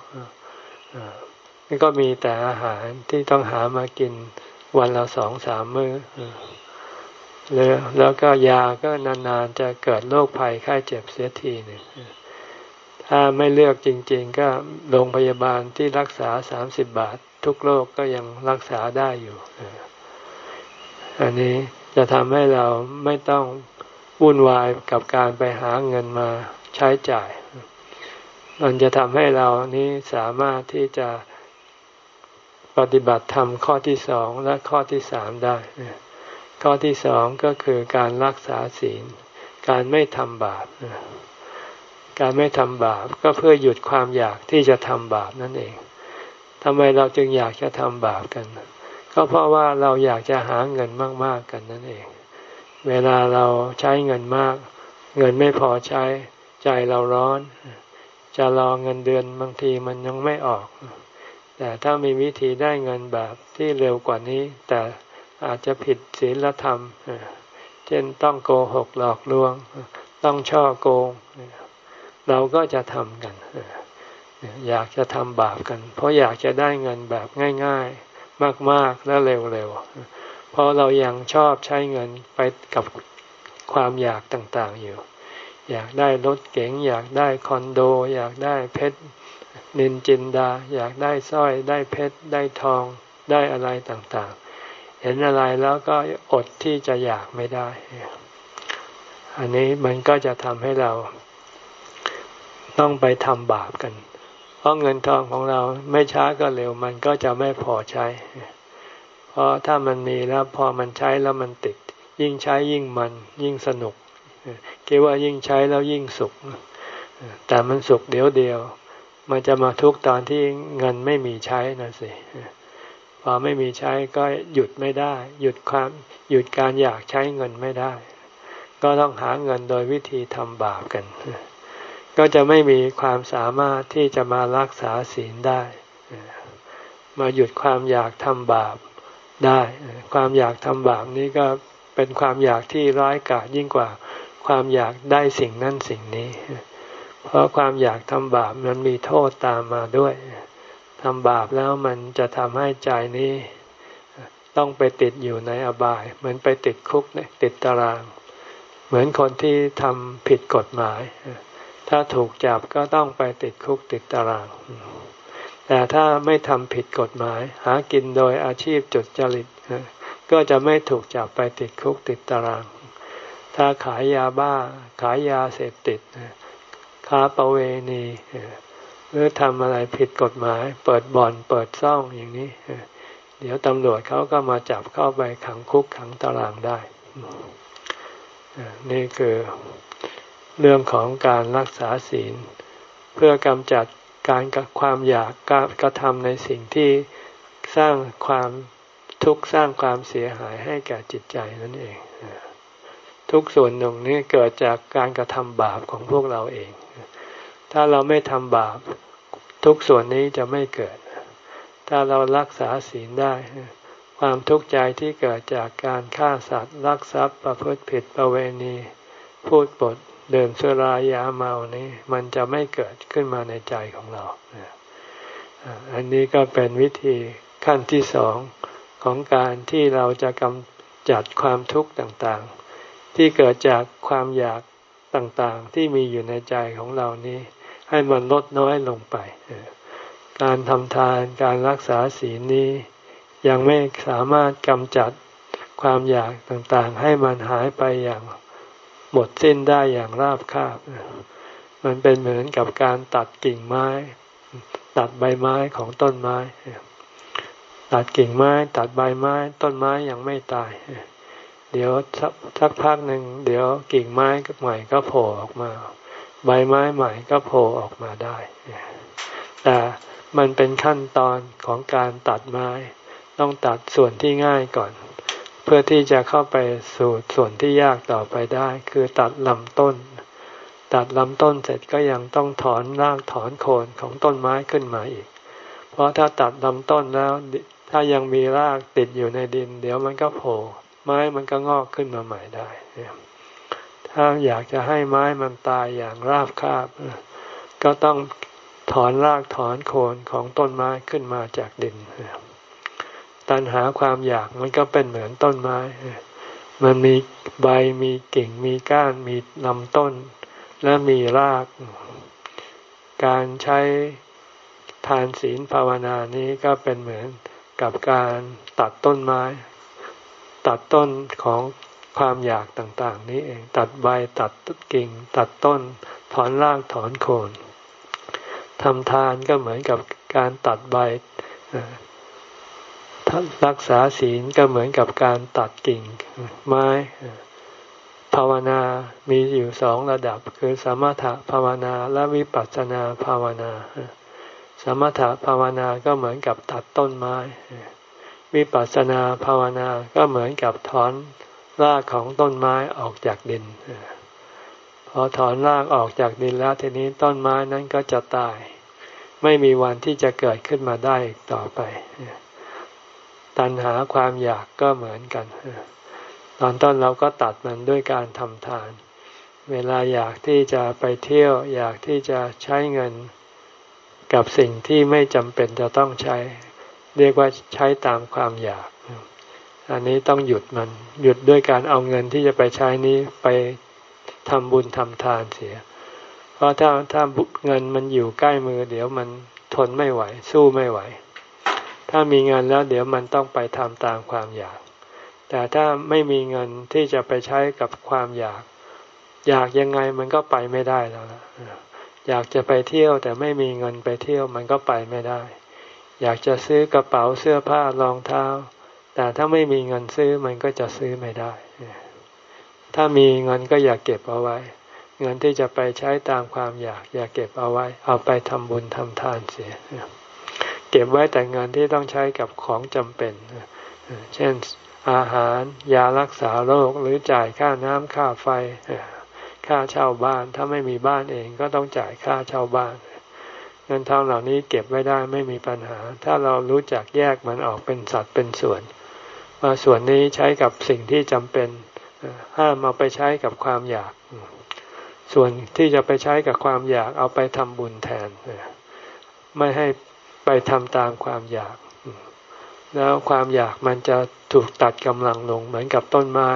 Speaker 1: นี่ก็มีแต่อาหารที่ต้องหามากินวันละสองสามมื้อแล้วแล้วก็ยาก็นานๆจะเกิดโรคภัยไข้เจ็บเสียทีหนึ่งถ้าไม่เลือกจริง ๆ ก็โรงพยาบาลที่รักษาสามสิบบาท ทุกโรคกก็ยังรักษาได้อยู่ อันนี้จะทำให้เราไม่ต้อง วุ่นวายกับการไปหาเงินมาใช้จ่าย มันจะทำให้เรานี้สามารถที่จะปฏิบัติธรรมข้อที่สองและข้อที่สามได้ ข้อที่สองก็คือการรักษาศีล การไม่ทำบาป การไม่ทำบาปก็เพื่อหยุดความอยากที่จะทำบาปนั่นเองทำไมเราจึงอยากจะทำบาปกัน ก็เพราะว่าเราอยากจะหาเงินมาก ๆ กันนั่นเอง เวลาเราใช้เงินมาก เงินไม่พอใช้ใจเราร้อน จะรอเงินเดือนบางทีมันยังไม่ออก แต่ถ้ามีวิธีได้เงินแบบที่เร็วกว่านี้ แต่อาจจะผิดศีลธรรม เช่นต้องโกหกหลอกลวง ต้องช่อโกง เราก็จะทำกัน อยากจะทำบาปกัน เพราะอยากจะได้เงินแบบง่าย ๆ มากๆและเร็วๆ เพราะเรายังชอบใช้เงินไปกับความอยากต่างๆอยู่ อยากได้รถเก๋งอยากได้คอนโด อยากได้เพชรนินจินดา อยากได้สร้อย ได้เพชรได้ทองได้อะไรต่างๆ เห็นอะไรแล้วก็อดที่จะอยากไม่ได้ อันนี้มันก็จะทำให้เราต้องไปทำบาปกัน เพราะเงินทองของเราไม่ช้าก็เร็วมันก็จะไม่พอใช้ เพราะถ้ามันมีแล้วพอมันใช้แล้วมันติด ยิ่งใช้ยิ่งมัน ยิ่งสนุกคิดว่ายิ่งใช้แล้วยิ่งสุข แต่มันสุขเดียวเดียว มันจะมาทุกตอนที่เงินไม่มีใช้นะสิพอไม่มีใช้ก็หยุดไม่ได้ หยุดความหยุดการอยากใช้เงินไม่ได้ ก็ต้องหาเงินโดยวิธีทำบาปกัน ก็จะไม่มีความสามารถที่จะมารักษาศีลได้ มาหยุดความอยากทำบาป ได้ ความอยากทำบาปนี้ก็เป็นความอยากที่ร้ายกาจยิ่งกว่าความอยากได้สิ่งนั้นสิ่งนี้ เพราะความอยากทำบาปมันมีโทษตามมาด้วยทำบาปแล้วมันจะทำให้ใจนี้ ต้องไปติดอยู่ในอบาย เหมือนไปติดคุกติดตาราง เหมือนคนที่ทำผิดกฎหมาย ถ้าถูกจับก็ต้องไปติดคุกติดตาราง แต่ถ้าไม่ทำผิดกฎหมาย หากินโดยอาชีพจุดจริตก็จะไม่ถูกจับไปติดคุกติดตาราง ถ้าขายยาบ้า ขายยาเสพติดค้าประเวณีหรือทำอะไรผิดกฎหมาย เปิดบ่อนเปิดซ่องอย่างนี้ เดี๋ยวตำรวจเขาก็มาจับเข้าไปขังคุกขังตารางได้ นี่คือเรื่องของการรักษาศีล เพื่อกำจัด การกับความอยากกรกระทำในสิ่งที่สร้างความทุกข์สร้างความเสียหายให้แก่จิตใจนั่นเอง ทุกส่วนหนึ่งนี้เกิดจากการกระทำบาปของพวกเราเอง ถ้าเราไม่ทำบาป ทุกส่วนนี้จะไม่เกิด ถ้าเรารักษาศีลได้ ความทุกข์ใจที่เกิดจากการฆ่าสัตว์ลักทรัพย์ประพฤติผิดประเวณี พูดปด ดิมสุรายาเมานี้ มันจะไม่เกิดขึ้นมาในใจของเรา อันนี้ก็เป็นวิธีขั้นที่สองของการที่เราจะกำจัดความทุกข์ต่างๆ ที่เกิดจากความอยากต่างๆ ที่มีอยู่ในใจของเรานี้ ให้มันลดน้อยลงไป การทำทานการรักษาศีลนี้ ยังไม่สามารถกำจัดความอยากต่างๆ ให้มันหายไปอย่าง หมดสิ้นได้อย่างราบคาบ มันเป็นเหมือนกับการตัดกิ่งไม้ ตัดใบไม้ของต้นไม้ ตัดกิ่งไม้ ตัดใบไม้ ต้นไม้ยังไม่ตาย เดี๋ยวสักพักหนึ่งเดี๋ยวกิ่งไม้ใหม่ก็โผล่ออกมา ใบไม้ใหม่ก็โผล่ออกมาได้ แต่มันเป็นขั้นตอนของการตัดไม้ ต้องตัดส่วนที่ง่ายก่อน เพื่อที่จะเข้าไปสู่ส่วนที่ยากต่อไปได้ คือตัดลำต้น ตัดลำต้นเสร็จก็ยังต้องถอนรากถอนโคนของต้นไม้ขึ้นมาอีก เพราะถ้าตัดลำต้นแล้ว ถ้ายังมีรากติดอยู่ในดิน เดี๋ยวมันก็โผล่ไม้มันก็งอกขึ้นมาใหม่ได้ ถ้าอยากจะให้ไม้มันตายอย่างราบคาบ ก็ต้องถอนรากถอนโคนของต้นไม้ขึ้นมาจากดิน ตัณหาความอยากมันก็เป็นเหมือนต้นไม้ มันมีใบมีกิ่งมีก้านมีลำต้น และมีราก การใช้ทานศีลภาวนานี้ก็เป็นเหมือนกับการตัดต้นไม้ ตัดต้นของความอยากต่างๆ นี้เองตัดใบตัดกิ่ง ตัดต้นถอนรากถอนโคนทำทานก็เหมือนกับการตัดใบ รักษาศีลก็เหมือนกับการตัดกิ่งไม้ ภาวนามีอยู่สองระดับ คือสมถะภาวนาและวิปัสสนาภาวนา สมถะภาวนาก็เหมือนกับตัดต้นไม้ วิปัสสนาภาวนาก็เหมือนกับถอนรากของต้นไม้ออกจากดิน พอถอนรากออกจากดินแล้วทีนี้ต้นไม้นั้นก็จะตาย ไม่มีวันที่จะเกิดขึ้นมาได้ต่อไป ตัณหาความอยากก็เหมือนกัน ตอนต้นเราก็ตัดมันด้วยการทำทาน เวลาอยากที่จะไปเที่ยว อยากที่จะใช้เงินกับสิ่งที่ไม่จำเป็นจะต้องใช้ เรียกว่าใช้ตามความอยาก อันนี้ต้องหยุดมัน หยุดด้วยการเอาเงินที่จะไปใช้นี้ไปทำบุญทำทานเสีย เพราะถ้าถ้าเงินมันอยู่ใกล้มือ เดี๋ยวมันทนไม่ไหว สู้ไม่ไหว ถ้ามีเงินแล้วเดี๋ยวมันต้องไปทำตามความอยาก แต่ถ้าไม่มีเงินที่จะไปใช้กับความอยาก อยากยังไงมันก็ไปไม่ได้แล้วอยากจะไปเที่ยวแต่ไม่มีเงินไปเที่ยวมันก็ไปไม่ได้ อยากจะซื้อกระเป๋าเสื้อผ้ารองเท้า แต่ถ้าไม่มีเงินซื้อมันก็จะซื้อไม่ได้ ถ้ามีเงินก็อย่าเก็บเอาไว้ เงินที่จะไปใช้ตามความอยาก อย่าเก็บเอาไว้ เอาไปทำบุญทำทานเสีย เก็บไว้แต่เงินที่ต้องใช้กับของจำเป็น เช่นอาหารยารักษาโรคหรือจ่ายค่าน้ำค่าไฟ ค่าเช่าบ้านถ้าไม่มีบ้านเองก็ต้องจ่ายค่าเช่าบ้าน เงินทองเหล่านี้เก็บไว้ได้ไม่มีปัญหา ถ้าเรารู้จักแยกมันออกเป็นสัดเป็นส่วนว่าส่วนนี้ใช้กับสิ่งที่จำเป็นห้ามเอาไปใช้กับความอยาก ส่วนที่จะไปใช้กับความอยากเอาไปทำบุญแทน ไม่ให้ ไปทำตามความอยาก แล้วความอยากมันจะถูกตัดกำลังลงเหมือนกับต้นไม้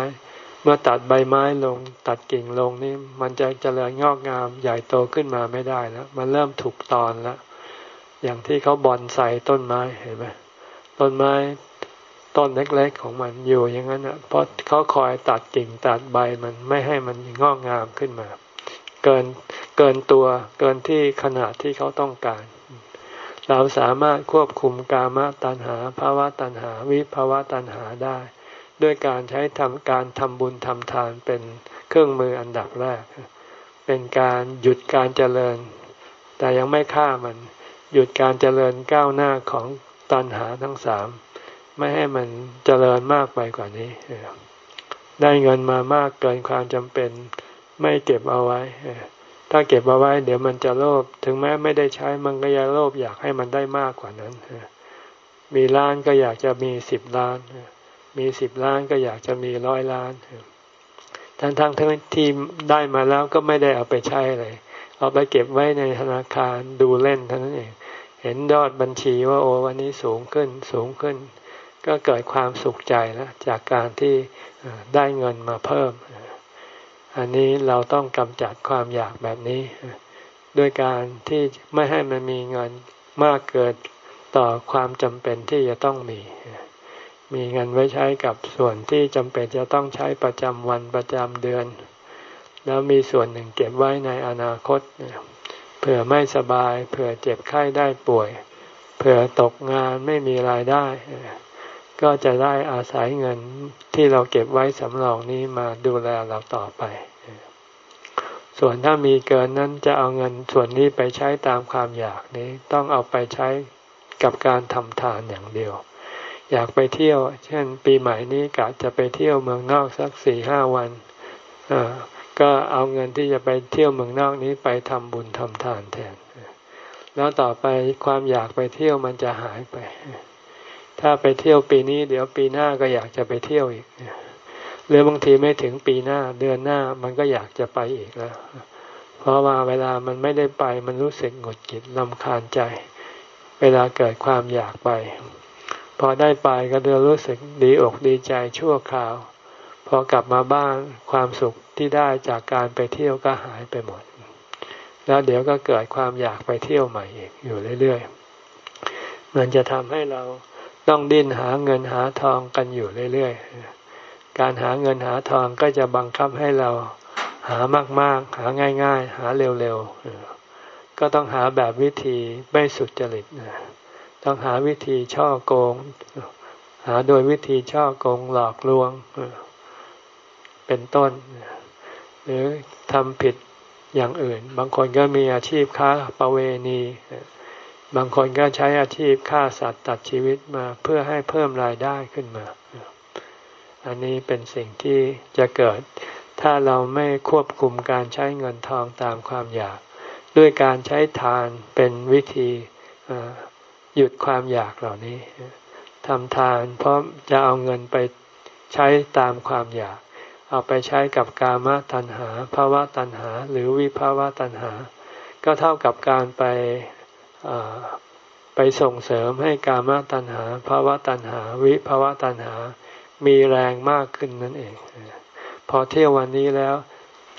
Speaker 1: เมื่อตัดใบไม้ลง ตัดกิ่งลงนี่มันจะเจริญงอกงามใหญ่โตขึ้นมาไม่ได้แล้ว มันเริ่มถูกตอนแล้วอย่างที่เขาบอนใส่ต้นไม้เห็นไหมต้นไม้ต้นเล็กๆของมันอยู่อย่างนั้นนะเพราะเขาคอยตัดกิ่งตัดใบมันไม่ให้มันงอกงามขึ้นมา เกินเกินตัวเกินที่ขนาดที่เขาต้องการ เราสามารถควบคุมกามตัณหาภาวะตัณหาวิภาวะตัณหาได้ ด้วยการใช้ทำการทำบุญทำทานเป็นเครื่องมืออันดับแรก เป็นการหยุดการเจริญ แต่ยังไม่ฆ่ามัน หยุดการเจริญก้าวหน้าของตัณหาทั้งสามไม่ให้มันเจริญมากไปกว่านี้ ได้เงินมามากเกินความจำเป็นไม่เก็บเอาไว้ ถ้าเก็บเอาไว้ เดี๋ยวมันจะโลภถึงแม้ไม่ได้ใช้มันก็ยังโลภอยากให้มันได้มากกว่านั้นมีล้านก็อยากจะมีสิบล้าน มีสิบล้านก็อยากจะมีร้อยล้านทั้งทั้งทั้งที่ได้มาแล้วก็ไม่ได้เอาไปใช้เลยเอาไปเก็บไว้ในธนาคารดูเล่นเท่านั้นเอง เห็นยอดบัญชีว่าโอ้วันนี้สูงขึ้นสูงขึ้น ก็เกิดความสุขใจแล้วจากการที่ได้เงินมาเพิ่ม อันนี้เราต้องกำจัดความอยากแบบนี้ ด้วยการที่ไม่ให้มันมีเงินมากเกิดต่อความจำเป็นที่จะต้องมี มีเงินไว้ใช้กับส่วนที่จำเป็นจะต้องใช้ประจำวันประจำเดือน แล้วมีส่วนหนึ่งเก็บไว้ในอนาคตเผื่อไม่สบายเผื่อเจ็บไข้ได้ป่วยเผื่อตกงานไม่มีรายได้ ก็จะได้อาศัยเงินที่เราเก็บไว้สำรองนี้มาดูแลเราต่อไป ส่วนถ้ามีเกินนั้นจะเอาเงินส่วนนี้ไปใช้ตามความอยากนี้ต้องเอาไปใช้กับการทำทานอย่างเดียว อยากไปเที่ยว เช่น ปีใหม่นี้กะจะไปเที่ยวเมืองนอกสักสี่ห้าวันก็เอาเงินที่จะไปเที่ยวเมืองนอกนี้ไปทำบุญทำทานแทน แล้วต่อไปความอยากไปเที่ยวมันจะหายไป ถ้าไปเที่ยวปีนี้ เดี๋ยวปีหน้าก็อยากจะไปเที่ยวอีกหรือบางทีไม่ถึงปีหน้าเดือนหน้ามันก็อยากจะไปอีกแล้ว เพราะว่าเวลามันไม่ได้ไปมันรู้สึกหงุดหงิดลำคาญใจ เวลาเกิดความอยากไป พอได้ไปก็จะรู้สึกดีอกดีใจชั่วคราว พอกลับมาบ้านความสุขที่ได้จากการไปเที่ยวก็หายไปหมด แล้วเดี๋ยวก็เกิดความอยากไปเที่ยวใหม่อีกอยู่เรื่อยๆมันจะทำให้เรา ต้องดิ้นหาเงินหาทองกันอยู่เรื่อยๆ การหาเงินหาทองก็จะบังคับให้เราหามากๆ หาง่ายๆ หาเร็วๆ ก็ต้องหาแบบวิธีไม่สุจริตต้องหาวิธีช่อโกง หาโดยวิธีช่อโกงหลอกลวง เป็นต้น หรือทำผิดอย่างอื่น บางคนก็มีอาชีพค้าประเวณี บางคนก็ใช้อาชีพฆ่าสัตว์ตัดชีวิตมาเพื่อให้เพิ่มรายได้ขึ้นมา อันนี้เป็นสิ่งที่จะเกิด ถ้าเราไม่ควบคุมการใช้เงินทองตามความอยาก ด้วยการใช้ทานเป็นวิธีหยุดความอยากเหล่านี้ทำทานเพราะจะเอาเงินไปใช้ตามความอยาก เอาไปใช้กับกามตัณหาภาวะตัณหา หรือวิภาวะตัณหา ก็เท่ากับการไป ไปส่งเสริมให้กามตัณหาภาวะตัณหา วิภาวะตัณหา มีแรงมากขึ้นนั่นเอง พอเที่ยววันนี้แล้ว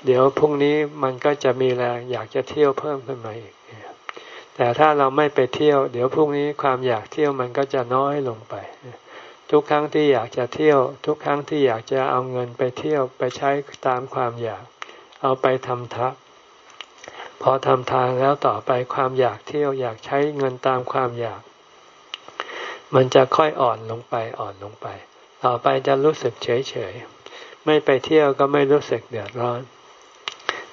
Speaker 1: เดี๋ยวพรุ่งนี้มันก็จะมีแรงอยากจะเที่ยวเพิ่มขึ้นมาอีกแต่ถ้าเราไม่ไปเที่ยว เดี๋ยวพรุ่งนี้ความอยากเที่ยวมันก็จะน้อยลงไป ทุกครั้งที่อยากจะเที่ยว ทุกครั้งที่อยากจะเอาเงินไปเที่ยวไปใช้ตามความอยาก เอาไปทำทัพ พอทำทางแล้วต่อไปความอยากเที่ยวอยากใช้เงินตามความอยาก มันจะค่อยอ่อนลงไปอ่อนลงไป ต่อไปจะรู้สึกเฉยเฉยไม่ไปเที่ยวก็ไม่รู้สึกเดือดร้อน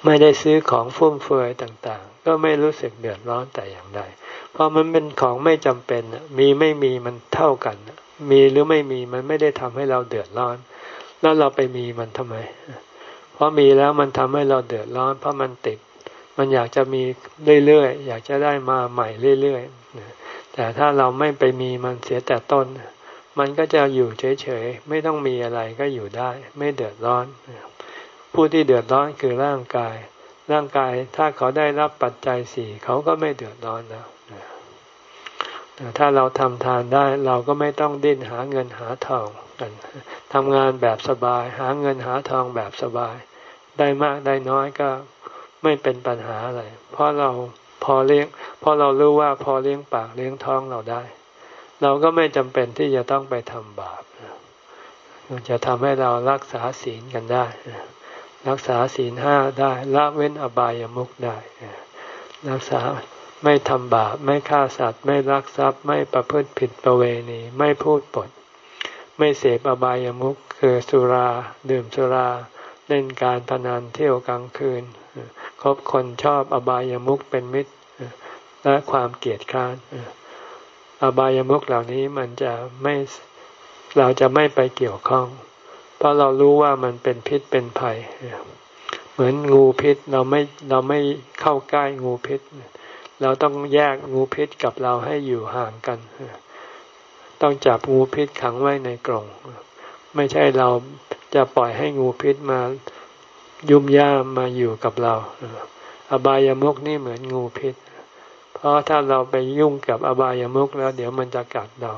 Speaker 1: ไม่ได้ซื้อของฟุ่มเฟือยต่างๆ ก็ไม่รู้สึกเดือดร้อนแต่อย่างใดเพราะมันเป็นของไม่จำเป็นมีไม่มีมันเท่ากัน มีหรือไม่มีมันไม่ได้ทำให้เราเดือดร้อน แล้วเราไปมีมันทำไม เพราะมีแล้วมันทำให้เราเดือดร้อน เพราะมันติด มันอยากจะมีเรื่อยๆอยากจะได้มาใหม่เรื่อยๆแต่ถ้าเราไม่ไปมีมันเสียแต่ต้น มันก็จะอยู่เฉยๆไม่ต้องมีอะไรก็อยู่ได้ ไม่เดือดร้อน ผู้ที่เดือดร้อนคือร่างกาย ร่างกายถ้าเขาได้รับปัจจัยสี่เขาก็ไม่เดือดร้อนแล้วถ้าเราทำทานได้เราก็ไม่ต้องดิ้นหาเงินหาทองกันทำงานแบบสบาย หาเงินหาทองแบบสบาย ได้มากได้น้อยก็ ไม่เป็นปัญหาอะไร เพราะเราพอเลี้ยงเพราะเรารู้ว่าพอเลี้ยงปากเลี้ยงท้องเราได้ เราก็ไม่จำเป็นที่จะต้องไปทำบาปมันจะทำให้เรารักษาศีลกันได้ รักษาศีลห้าได้ละเว้นอบายามุขได้ รักษาไม่ทำบาปไม่ฆ่าสัตว์ ไม่รักทรัพย์ ไม่ประพฤติผิดประเวณี ไม่พูดปด ไม่เสพอบายามุขคือสุรา ดื่มสุรา เล่นการพนันเที่ยวกลางคืน คบคนชอบอบายามุขเป็นมิตรและความเกลียดค้านอบายามุขเหล่านี้มันจะไม่เราจะไม่ไปเกี่ยวข้อง เพราะเรารู้ว่ามันเป็นพิษเป็นภัย เหมือนงูพิษเราไม่เราไม่เข้าใกล้งูพิษ เราต้องแยกงูพิษกับเราให้อยู่ห่างกัน ต้องจับงูพิษขังไว้ในกรงไม่ใช่เราจะปล่อยให้งูพิษมา ยุ่มย่ามมาอยู่กับเรา อบายามุกนี่เหมือนงูพิษ เพราะถ้าเราไปยุ่งกับอบายามุกแล้ว เดี๋ยวมันจะกัดเรา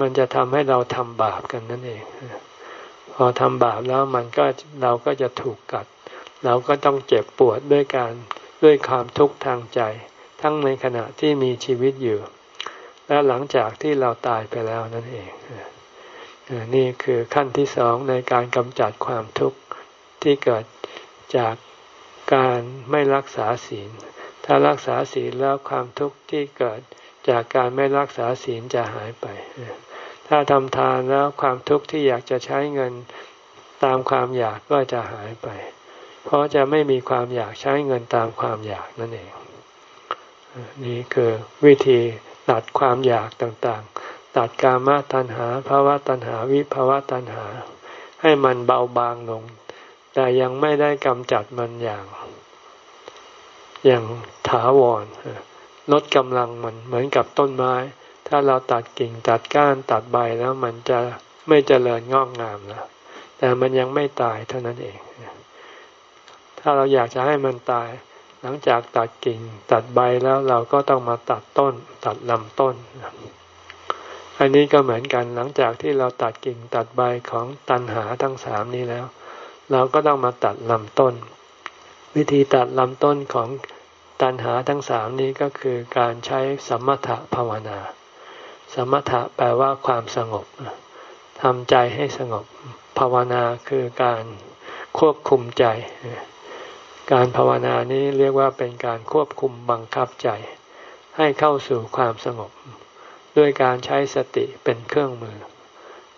Speaker 1: มันจะทำให้เราทำบาปกันนั่นเอง พอทำบาปแล้วมันก็เราก็จะถูกกัด เราก็ต้องเจ็บปวดด้วยการด้วยความทุกข์ทางใจ ทั้งในขณะที่มีชีวิตอยู่ และหลังจากที่เราตายไปแล้วนั่นเอง นี่คือขั้นที่สองในการกำจัดความทุกข์ ที่เกิดจากการไม่รักษาศีล ถ้ารักษาศีลแล้วความทุกข์ที่เกิดจากการไม่รักษาศีลจะหายไป ถ้าทำทานแล้วความทุกข์ที่อยากจะใช้เงินตามความอยากก็จะหายไป เพราะจะไม่มีความอยากใช้เงินตามความอยากนั่นเอง นี่คือวิธีตัดความอยากต่างๆ ตัดกามตัณหาภาวะตัณหาวิภาวะตัณหา ให้มันเบาบางลง แต่ยังไม่ได้กำจัดมันอย่าง อย่างถาวรลดกำลังมันเหมือนกับต้นไม้ ถ้าเราตัดกิ่งตัดก้านตัดใบแล้วมันจะไม่เจริญงอกงามแล้วแต่มันยังไม่ตายเท่านั้นเอง ถ้าเราอยากจะให้มันตาย หลังจากตัดกิ่งตัดใบแล้วเราก็ต้องมาตัดต้น ตัดลำต้น อันนี้ก็เหมือนกันหลังจากที่เราตัดกิ่งตัดใบของตันหาทั้งสามนี้แล้ว เราก็ต้องมาตัดลำต้น วิธีตัดลำต้นของตัณหาทั้งสามนี้ก็คือการใช้สมถะภาวนา สมถะแปลว่าความสงบทำใจให้สงบภาวนาคือการควบคุมใจ การภาวนานี้เรียกว่าเป็นการควบคุมบังคับใจ ให้เข้าสู่ความสงบ ด้วยการใช้สติเป็นเครื่องมือ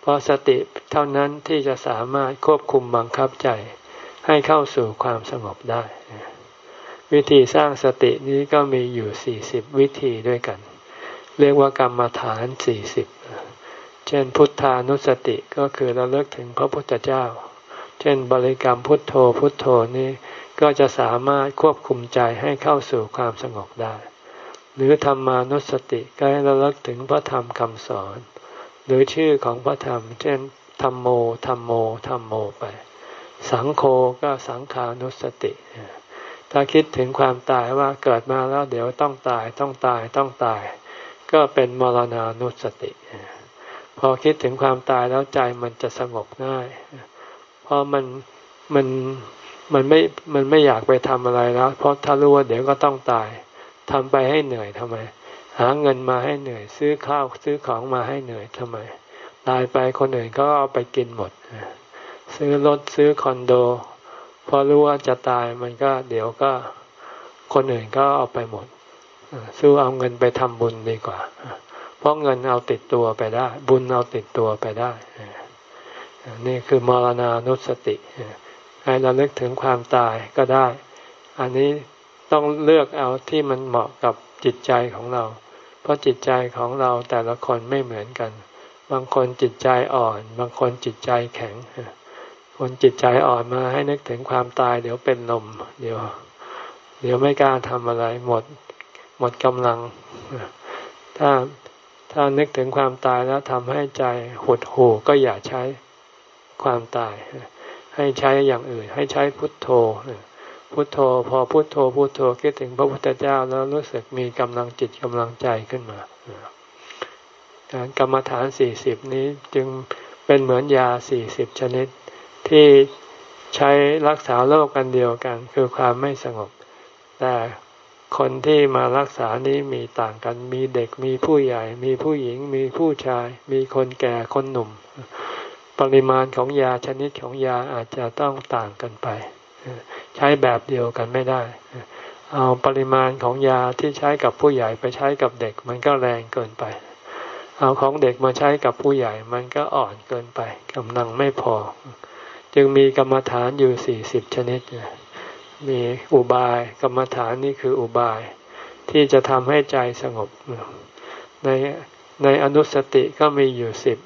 Speaker 1: เพราะสติเท่านั้นที่จะสามารถควบคุมบังคับใจ ให้เข้าสู่ความสงบได้ วิธีสร้างสตินี้ก็มีอยู่สี่สิบวิธีด้วยกัน เรียกว่ากรรมฐานสี่สิบเช่นพุทธานุสติก็คือเราเลิกถึงพระพุทธเจ้า เช่นบริกรรมพุทโธพุทโธนี้ก็จะสามารถควบคุมใจให้เข้าสู่ความสงบได้ หรือธรรมานุสติก็ให้เราเลิกถึงพระธรรมคำสอน หรือชื่อของพระธรรม เช่นธรรมโมธรรมโมธรรมโมไป สังโฆก็สังขานุสติ ถ้าคิดถึงความตายว่าเกิดมาแล้วเดี๋ยวต้องตายต้องตายต้องตาย ก็เป็นมรณานุสติ พอคิดถึงความตายแล้วใจมันจะสงบง่าย เพราะมันมันมันไม่ มันไม่อยากไปทำอะไรแล้ว เพราะถ้ารู้ว่าเดี๋ยวก็ต้องตายทำไปให้เหนื่อยทำไม หาเงินมาให้เหนื่อย ซื้อข้าวซื้อของมาให้เหนื่อยทำไม ตายไปคนอื่นก็เอาไปกินหมด ซื้อรถซื้อคอนโดพอรู้ว่าจะตายมันก็เดี๋ยวก็คนอื่นก็เอาไปหมดซื้อเอาเงินไปทำบุญดีกว่า เพราะเงินเอาติดตัวไปได้ บุญเอาติดตัวไปได้ นี่คือมรณานุสติให้เราเลิกถึงความตายก็ได้ อันนี้ต้องเลือกเอาที่มันเหมาะกับจิตใจของเรา เพราะจิตใจของเราแต่ละคนไม่เหมือนกัน บางคนจิตใจอ่อน บางคนจิตใจแข็ง คนจิตใจอ่อนมาให้นึกถึงความตาย เดี๋ยวเป็นลมเดี๋ยว เดี๋ยวไม่กล้าทำอะไร หมดหมดกำลัง ถ้าถ้านึกถึงความตายแล้วทำให้ใจหดหู่ก็อย่าใช้ความตาย ให้ใช้อย่างอื่น ให้ใช้พุทโธ พุทโธ พอพุทโธพุทโธคิดถึงพระพุทธเจ้าแล้วรู้สึกมีกำลังจิตกำลังใจขึ้นมาการกรรมฐานสี่สิบนี้จึงเป็นเหมือนยาสี่สิบชนิด ที่ใช้รักษาโรคกันเดียวกัน คือความไม่สงบ แต่คนที่มารักษานี้มีต่างกัน มีเด็กมีผู้ใหญ่ มีผู้หญิง มีผู้ชาย มีคนแก่คนหนุ่ม ปริมาณของยาชนิดของยาอาจจะต้องต่างกันไป ใช้แบบเดียวกันไม่ได้ เอาปริมาณของยาที่ใช้กับผู้ใหญ่ไปใช้กับเด็ก มันก็แรงเกินไป เอาของเด็กมาใช้กับผู้ใหญ่มันก็อ่อนเกินไปกำลังไม่พอ จึงมีกรรมฐานอยู่สี่สิบชนิด มีอุบายกรรมฐานนี่คืออุบาย ที่จะทำให้ใจสงบ ในในอนุสติก็มีอยู่สิบ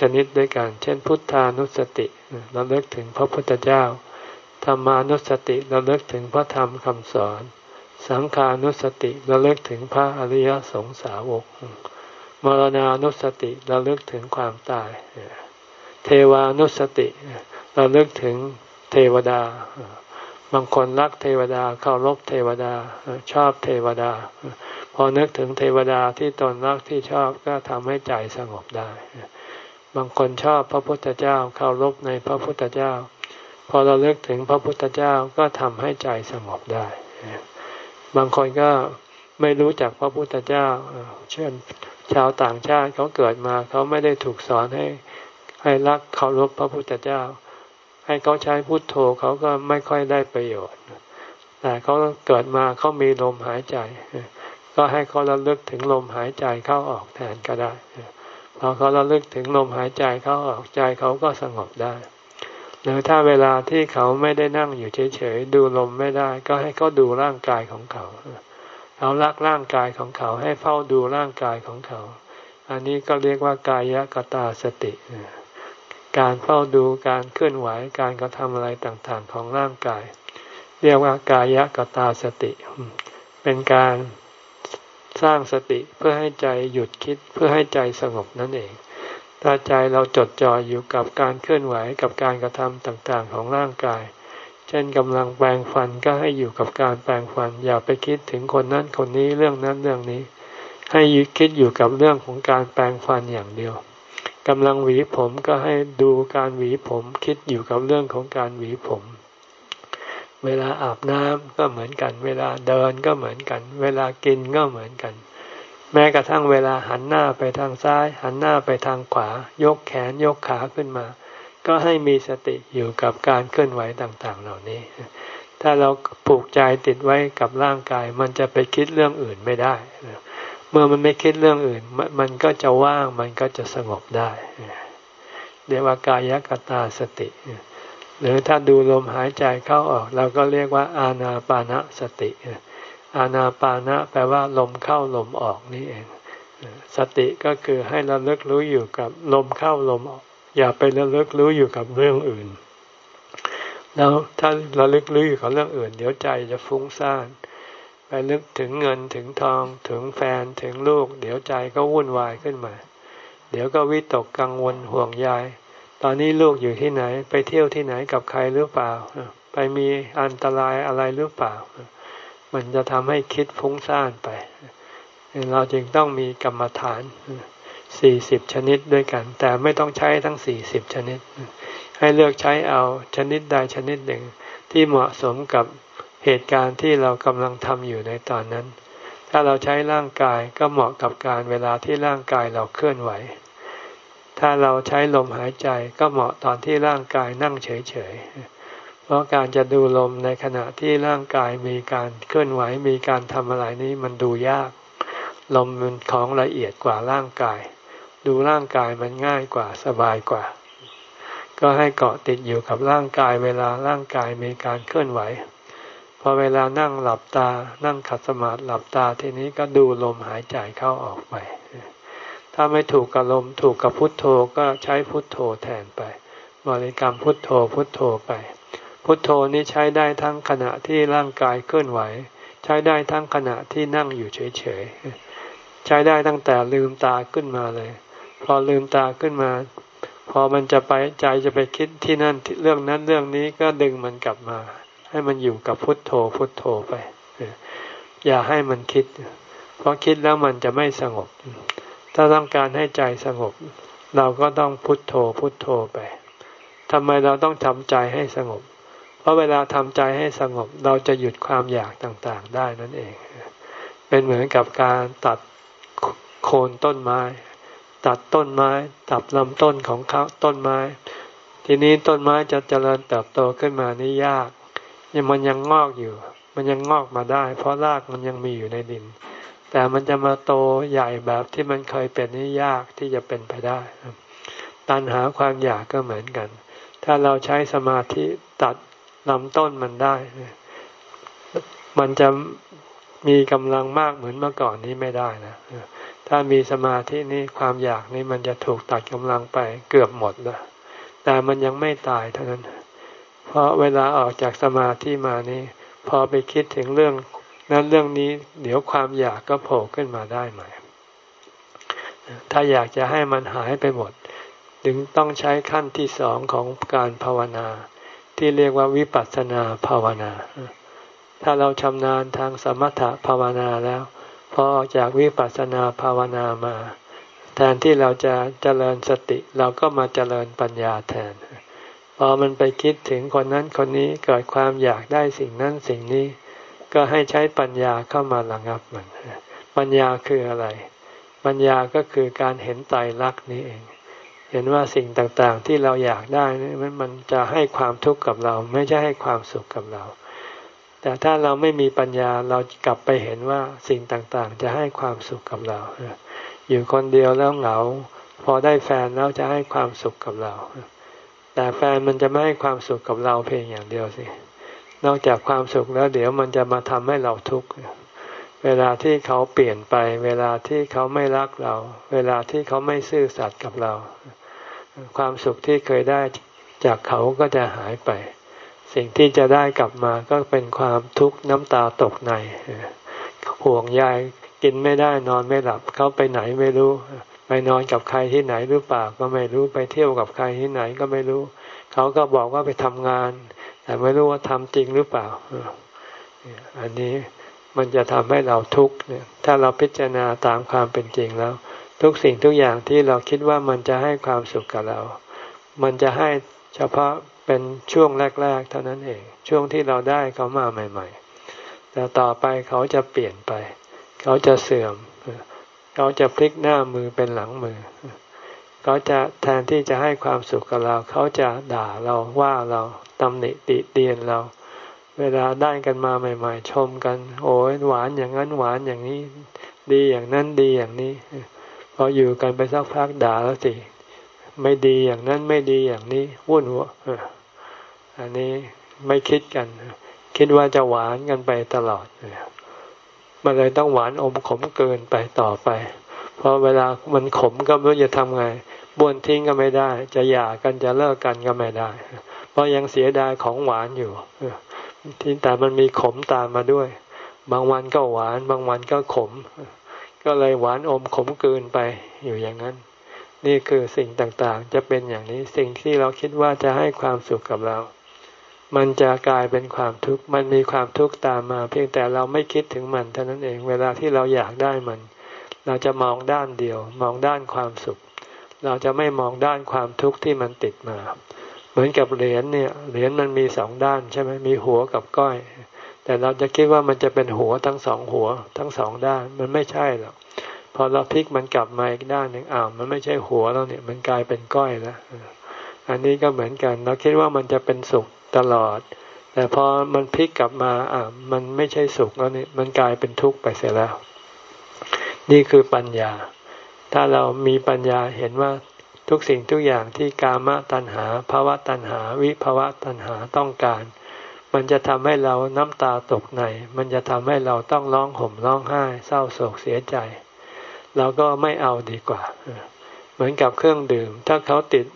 Speaker 1: ชนิดด้วยกัน เช่น พุทธานุสติเราเลิกถึงพระพุทธเจ้า ธรรมานุสติระลึกถึงพระธรรมคำสอน สังขานุสติระลึกถึงพระอริยสงสาวก มรณานุสติเราลึกถึงความตาย เทวานุสติเราลึกถึงเทวดา บางคนรักเทวดาเคารพเทวดาชอบเทวดา พอนึกถึงเทวดาที่ตนรักที่ชอบก็ทำให้ใจสงบได้ บางคนชอบพระพุทธเจ้าเคารพในพระพุทธเจ้า พอเราเลิกถึงพระพุทธเจ้าก็ทำให้ใจสงบได้ บางคนก็ไม่รู้จักพระพุทธเจ้า เช่นชาวต่างชาติเขาเกิดมาเขาไม่ได้ถูกสอนให้ให้รักเคารพพระพุทธเจ้า ให้เขาใช้พุทโธเขาก็ไม่ค่อยได้ประโยชน์ แต่เขาเกิดมาเขามีลมหายใจ ก็ให้เขาระลึกถึงลมหายใจเข้าออกแทนก็ได้พอเขาระลึกถึงลมหายใจเข้าออกใจเขาก็สงบได้ หรือถ้าเวลาที่เขาไม่ได้นั่งอยู่เฉยๆดูลมไม่ได้ ก็ให้เขาดูร่างกายของเขาเขารักร่างกายของเขาให้เฝ้าดูร่างกายของเขา อันนี้ก็เรียกว่ากายกตาสติ การเฝ้าดูการเคลื่อนไหวการกระทำอะไรต่างๆของร่างกาย เรียกว่ากายกตาสติ เป็นการสร้างสติเพื่อให้ใจหยุดคิดเพื่อให้ใจสงบนั่นเอง ถ้าใจเราจดจ่ออยู่กับการเคลื่อนไหวกับการกระทำต่างๆของร่างกาย เช่นกำลังแปลงฟันก็ให้อยู่กับการแปลงฟัน อย่าไปคิดถึงคนนั้นคนนี้เรื่องนั้นเรื่องนี้ ให้คิดอยู่กับเรื่องของการแปลงฟันอย่างเดียวกำลังหวีผมก็ให้ดูการหวีผม คิดอยู่กับเรื่องของการหวีผม เวลาอาบน้ำก็เหมือนกัน เวลาเดินก็เหมือนกัน เวลากินก็เหมือนกัน แม้กระทั่งเวลาหันหน้าไปทางซ้าย หันหน้าไปทางขวา ยกแขนยกขาขึ้นมา ก็ให้มีสติอยู่กับการเคลื่อนไหวต่างๆ เหล่านี้ ถ้าเราผูกใจติดไว้กับร่างกาย มันจะไปคิดเรื่องอื่นไม่ได้ เมื่อมันไม่คิดเรื่องอื่น มันก็จะว่างมันก็จะสงบได้เรียกว่ากายกตาสติ หรือถ้าดูลมหายใจเข้าออก เราก็เรียกว่าอาณาปานะสติ อาณาปานะแปลว่าลมเข้าลมออกนี่เอง สติก็คือให้เราเลิกรู้อยู่กับลมเข้าลมออก อย่าไประลึกรู้อยู่กับเรื่องอื่น แล้วถ้าระลึกรู้อยู่กับเรื่องอื่น เดี๋ยวใจจะฟุ้งซ่านไปลึกถึงเงินถึงทองถึงแฟนถึงลูก เดี๋ยวใจก็วุ่นวายขึ้นมา เดี๋ยวก็วิตกกังวลห่วงใยตอนนี้ลูกอยู่ที่ไหน ไปเที่ยวที่ไหนกับใครหรือเปล่า ไปมีอันตรายอะไรหรือเปล่า มันจะทำให้คิดฟุ้งซ่านไป เราจึงต้องมีกรรมฐานสี่สิบชนิดด้วยกัน แต่ไม่ต้องใช้ทั้งสี่สิบชนิด ให้เลือกใช้เอาชนิดใดชนิดหนึ่งที่เหมาะสมกับเหตุการณ์ที่เรากำลังทำอยู่ในตอนนั้น ถ้าเราใช้ร่างกายก็เหมาะกับการเวลาที่ร่างกายเราเคลื่อนไหว ถ้าเราใช้ลมหายใจก็เหมาะตอนที่ร่างกายนั่งเฉยๆ พราะการจะดูลมในขณะที่ร่างกายมีการเคลื่อนไหวมีการทำอะไรนี้มันดูยาก ลมมันของละเอียดกว่าร่างกาย ดูร่างกายมันง่ายกว่าสบายกว่า ก็ให้เกาะติดอยู่กับร่างกายเวลาร่างกายมีการเคลื่อนไหวพอเวลานั่งหลับตา นั่งขัดสมาธิหลับตาทีนี้ก็ดูลมหายใจเข้าออกไป ถ้าไม่ถูกกับลมถูกกับพุทโธก็ใช้พุทโธแทนไป บริกรรมพุทโธพุทโธไป พุทโธนี้ใช้ได้ทั้งขณะที่ร่างกายเคลื่อนไหว ใช้ได้ทั้งขณะที่นั่งอยู่เฉยๆ ใช้ได้ตั้งแต่ลืมตาขึ้นมาเลย พอลืมตาขึ้นมา พอมันจะไปใจจะไปคิดที่นั่นเรื่องนั้นเรื่องนี้ก็ดึงมันกลับมา ให้มันอยู่กับพุทโธพุทโธไป อย่าให้มันคิด เพราะคิดแล้วมันจะไม่สงบ ถ้าต้องการให้ใจสงบ เราก็ต้องพุทโธพุทโธไปทำไมเราต้องทำใจให้สงบ เพราะเวลาทำใจให้สงบเราจะหยุดความอยากต่างๆได้นั่นเอง เป็นเหมือนกับการตัดโคนต้นไม้ ตัดต้นไม้ ตัดลำต้นของเขาต้นไม้ ทีนี้ต้นไม้จะเจริญเติบโตขึ้นมานี่ยากยังมันยังงอกอยู่ มันยังงอกมาได้ เพราะรากมันยังมีอยู่ในดิน แต่มันจะมาโตใหญ่แบบที่มันเคยเป็นนี่ยากที่จะเป็นไปได้ ตันหาความอยากก็เหมือนกัน ถ้าเราใช้สมาธิตัด ลำต้นมันได้ มันจะมีกำลังมากเหมือนเมื่อก่อนนี้ไม่ได้นะถ้ามีสมาธินี้ความอยากนี้มันจะถูกตัดกำลังไปเกือบหมดแล้วแต่มันยังไม่ตายเท่านั้น เพราะเวลาออกจากสมาธิมานี้พอไปคิดถึงเรื่องนั้นเรื่องนี้เดี๋ยวความอยากก็โผล่ขึ้นมาได้ใหม่ ถ้าอยากจะให้มันหายไปหมด ถึงต้องใช้ขั้นที่สองของการภาวนา ที่เรียกว่าวิปัสสนาภาวนา ถ้าเราชำนาญทางสมถภาวนาแล้วพอออกจากวิปัสสนาภาวนามา แทนที่เราจะเจริญสติเราก็มาเจริญปัญญาแทน พอมันไปคิดถึงคนนั้นคนนี้เกิดความอยากได้สิ่งนั้นสิ่งนี้ ก็ให้ใช้ปัญญาเข้ามาระงับมัน ปัญญาคืออะไร ปัญญาก็คือการเห็นไตรลักษณ์นี้เอง เห็นว่าสิ่งต่างๆที่เราอยากได้นี่มันจะให้ความทุกข์กับเรา ไม่ใช่ให้ความสุขกับเรา แต่ถ้าเราไม่มีปัญญาเรากลับไปเห็นว่าสิ่งต่างๆ จะให้ความสุขกับเรา อยู่คนเดียวแล้วเหงา พอได้แฟนแล้วจะให้ความสุขกับเรา แต่แฟนมันจะไม่ให้ความสุขกับเราเพียงอย่างเดียวสินอกจากความสุขแล้วเดี๋ยวมันจะมาทำให้เราทุกข์ เวลาที่เขาเปลี่ยนไป เวลาที่เขาไม่รักเรา เวลาที่เขาไม่ซื่อสัตย์กับเรา ความสุขที่เคยได้จากเขาก็จะหายไป สิ่งที่จะได้กลับมาก็เป็นความทุกข์น้ำตาตกในห่วงยายกินไม่ได้นอนไม่หลับเขาไปไหนไม่รู้ ไปนอนกับใครที่ไหนหรือเปล่าก็ไม่รู้ไปเที่ยวกับใครที่ไหนก็ไม่รู้ เขาก็บอกว่าไปทำงาน แต่ไม่รู้ว่าทำจริงหรือเปล่า อันนี้ มันจะทำให้เราทุกข์เนี่ย ถ้าเราพิจารณาตามความเป็นจริงแล้ว ทุกสิ่งทุกอย่างที่เราคิดว่ามันจะให้ความสุขกับเรา มันจะให้เฉพาะเป็นช่วงแรก ๆ เท่านั้นเอง ช่วงที่เราได้เขามาใหม่ ๆ แต่ต่อไปเขาจะเปลี่ยนไป เขาจะเสื่อม เขาจะพลิกหน้ามือเป็นหลังมือ เขาจะแทนที่จะให้ความสุขกับเรา เขาจะด่าเราว่าเราตำหนิติเตียนเรา เวลาได้กันมาใหม่ ๆ ชมกัน โอ้ยหวานอย่างนั้นหวานอย่างนี้ ดีอย่างนั้นดีอย่างนี้พออยู่กันไปสักพักด่าแล้วสิไม่ดีอย่างนั้นไม่ดีอย่างนี้วุ่นวะอันนี้ไม่คิดกัน คิดว่าจะหวานกันไปตลอดมันเลยต้องหวานอมขมเกินไปต่อไป เพราะเวลามันขมก็ไม่รู้จะทำไงบ้วนทิ้งก็ไม่ได้ จะหย่ากันจะเลิกกันก็ไม่ได้ เพราะยังเสียดายของหวานอยู่ ที่แต่มันมีขมตามมาด้วย บางวันก็หวาน บางวันก็ขม ก็เลยหวานอมขมเกินไปอยู่อย่างนั้น นี่คือสิ่งต่างๆ จะเป็นอย่างนี้สิ่งที่เราคิดว่าจะให้ความสุขกับเรา มันจะกลายเป็นความทุกข์มันมีความทุกข์ตามมา เพียงแต่เราไม่คิดถึงมันเท่านั้นเองเวลาที่เราอยากได้มัน เราจะมองด้านเดียว มองด้านความสุข เราจะไม่มองด้านความทุกข์ที่มันติดมา มือนกับเหรียญเนี่ยเหรียญมันมีสองด้านใช่ไหมมีหัวกับก้อย แต่เราจะคิดว่ามันจะเป็นหัวทั้งสองหัว ทั้งสองด้านมันไม่ใช่หรอกพอเราพลิกมันกลับมาอีกด้านหนึ่งอ้าวมันไม่ใช่หัวแล้วเนี่ย มันกลายเป็นก้อยแล้วอันนี้ก็เหมือนกัน เราคิดว่ามันจะเป็นสุขตลอด แต่พอมันพลิกกลับมาอ่ามันไม่ใช่สุขแล้วเนี่ยมันกลายเป็นทุกข์ไปเสียแล้ว นี่คือปัญญา ถ้าเรามีปัญญาเห็นว่า ทุกสิ่งทุกอย่างที่กามตัณหาภาวะตัณหา วิภาวะตัณหาต้องการ มันจะทำให้เราน้ำตาตกใน มันจะทำให้เราต้องร้องห่มร้องไห้ เศร้าโศกเสียใจ เราก็ไม่เอาดีกว่า เหมือนกับเครื่องดื่ม ถ้าเขาติด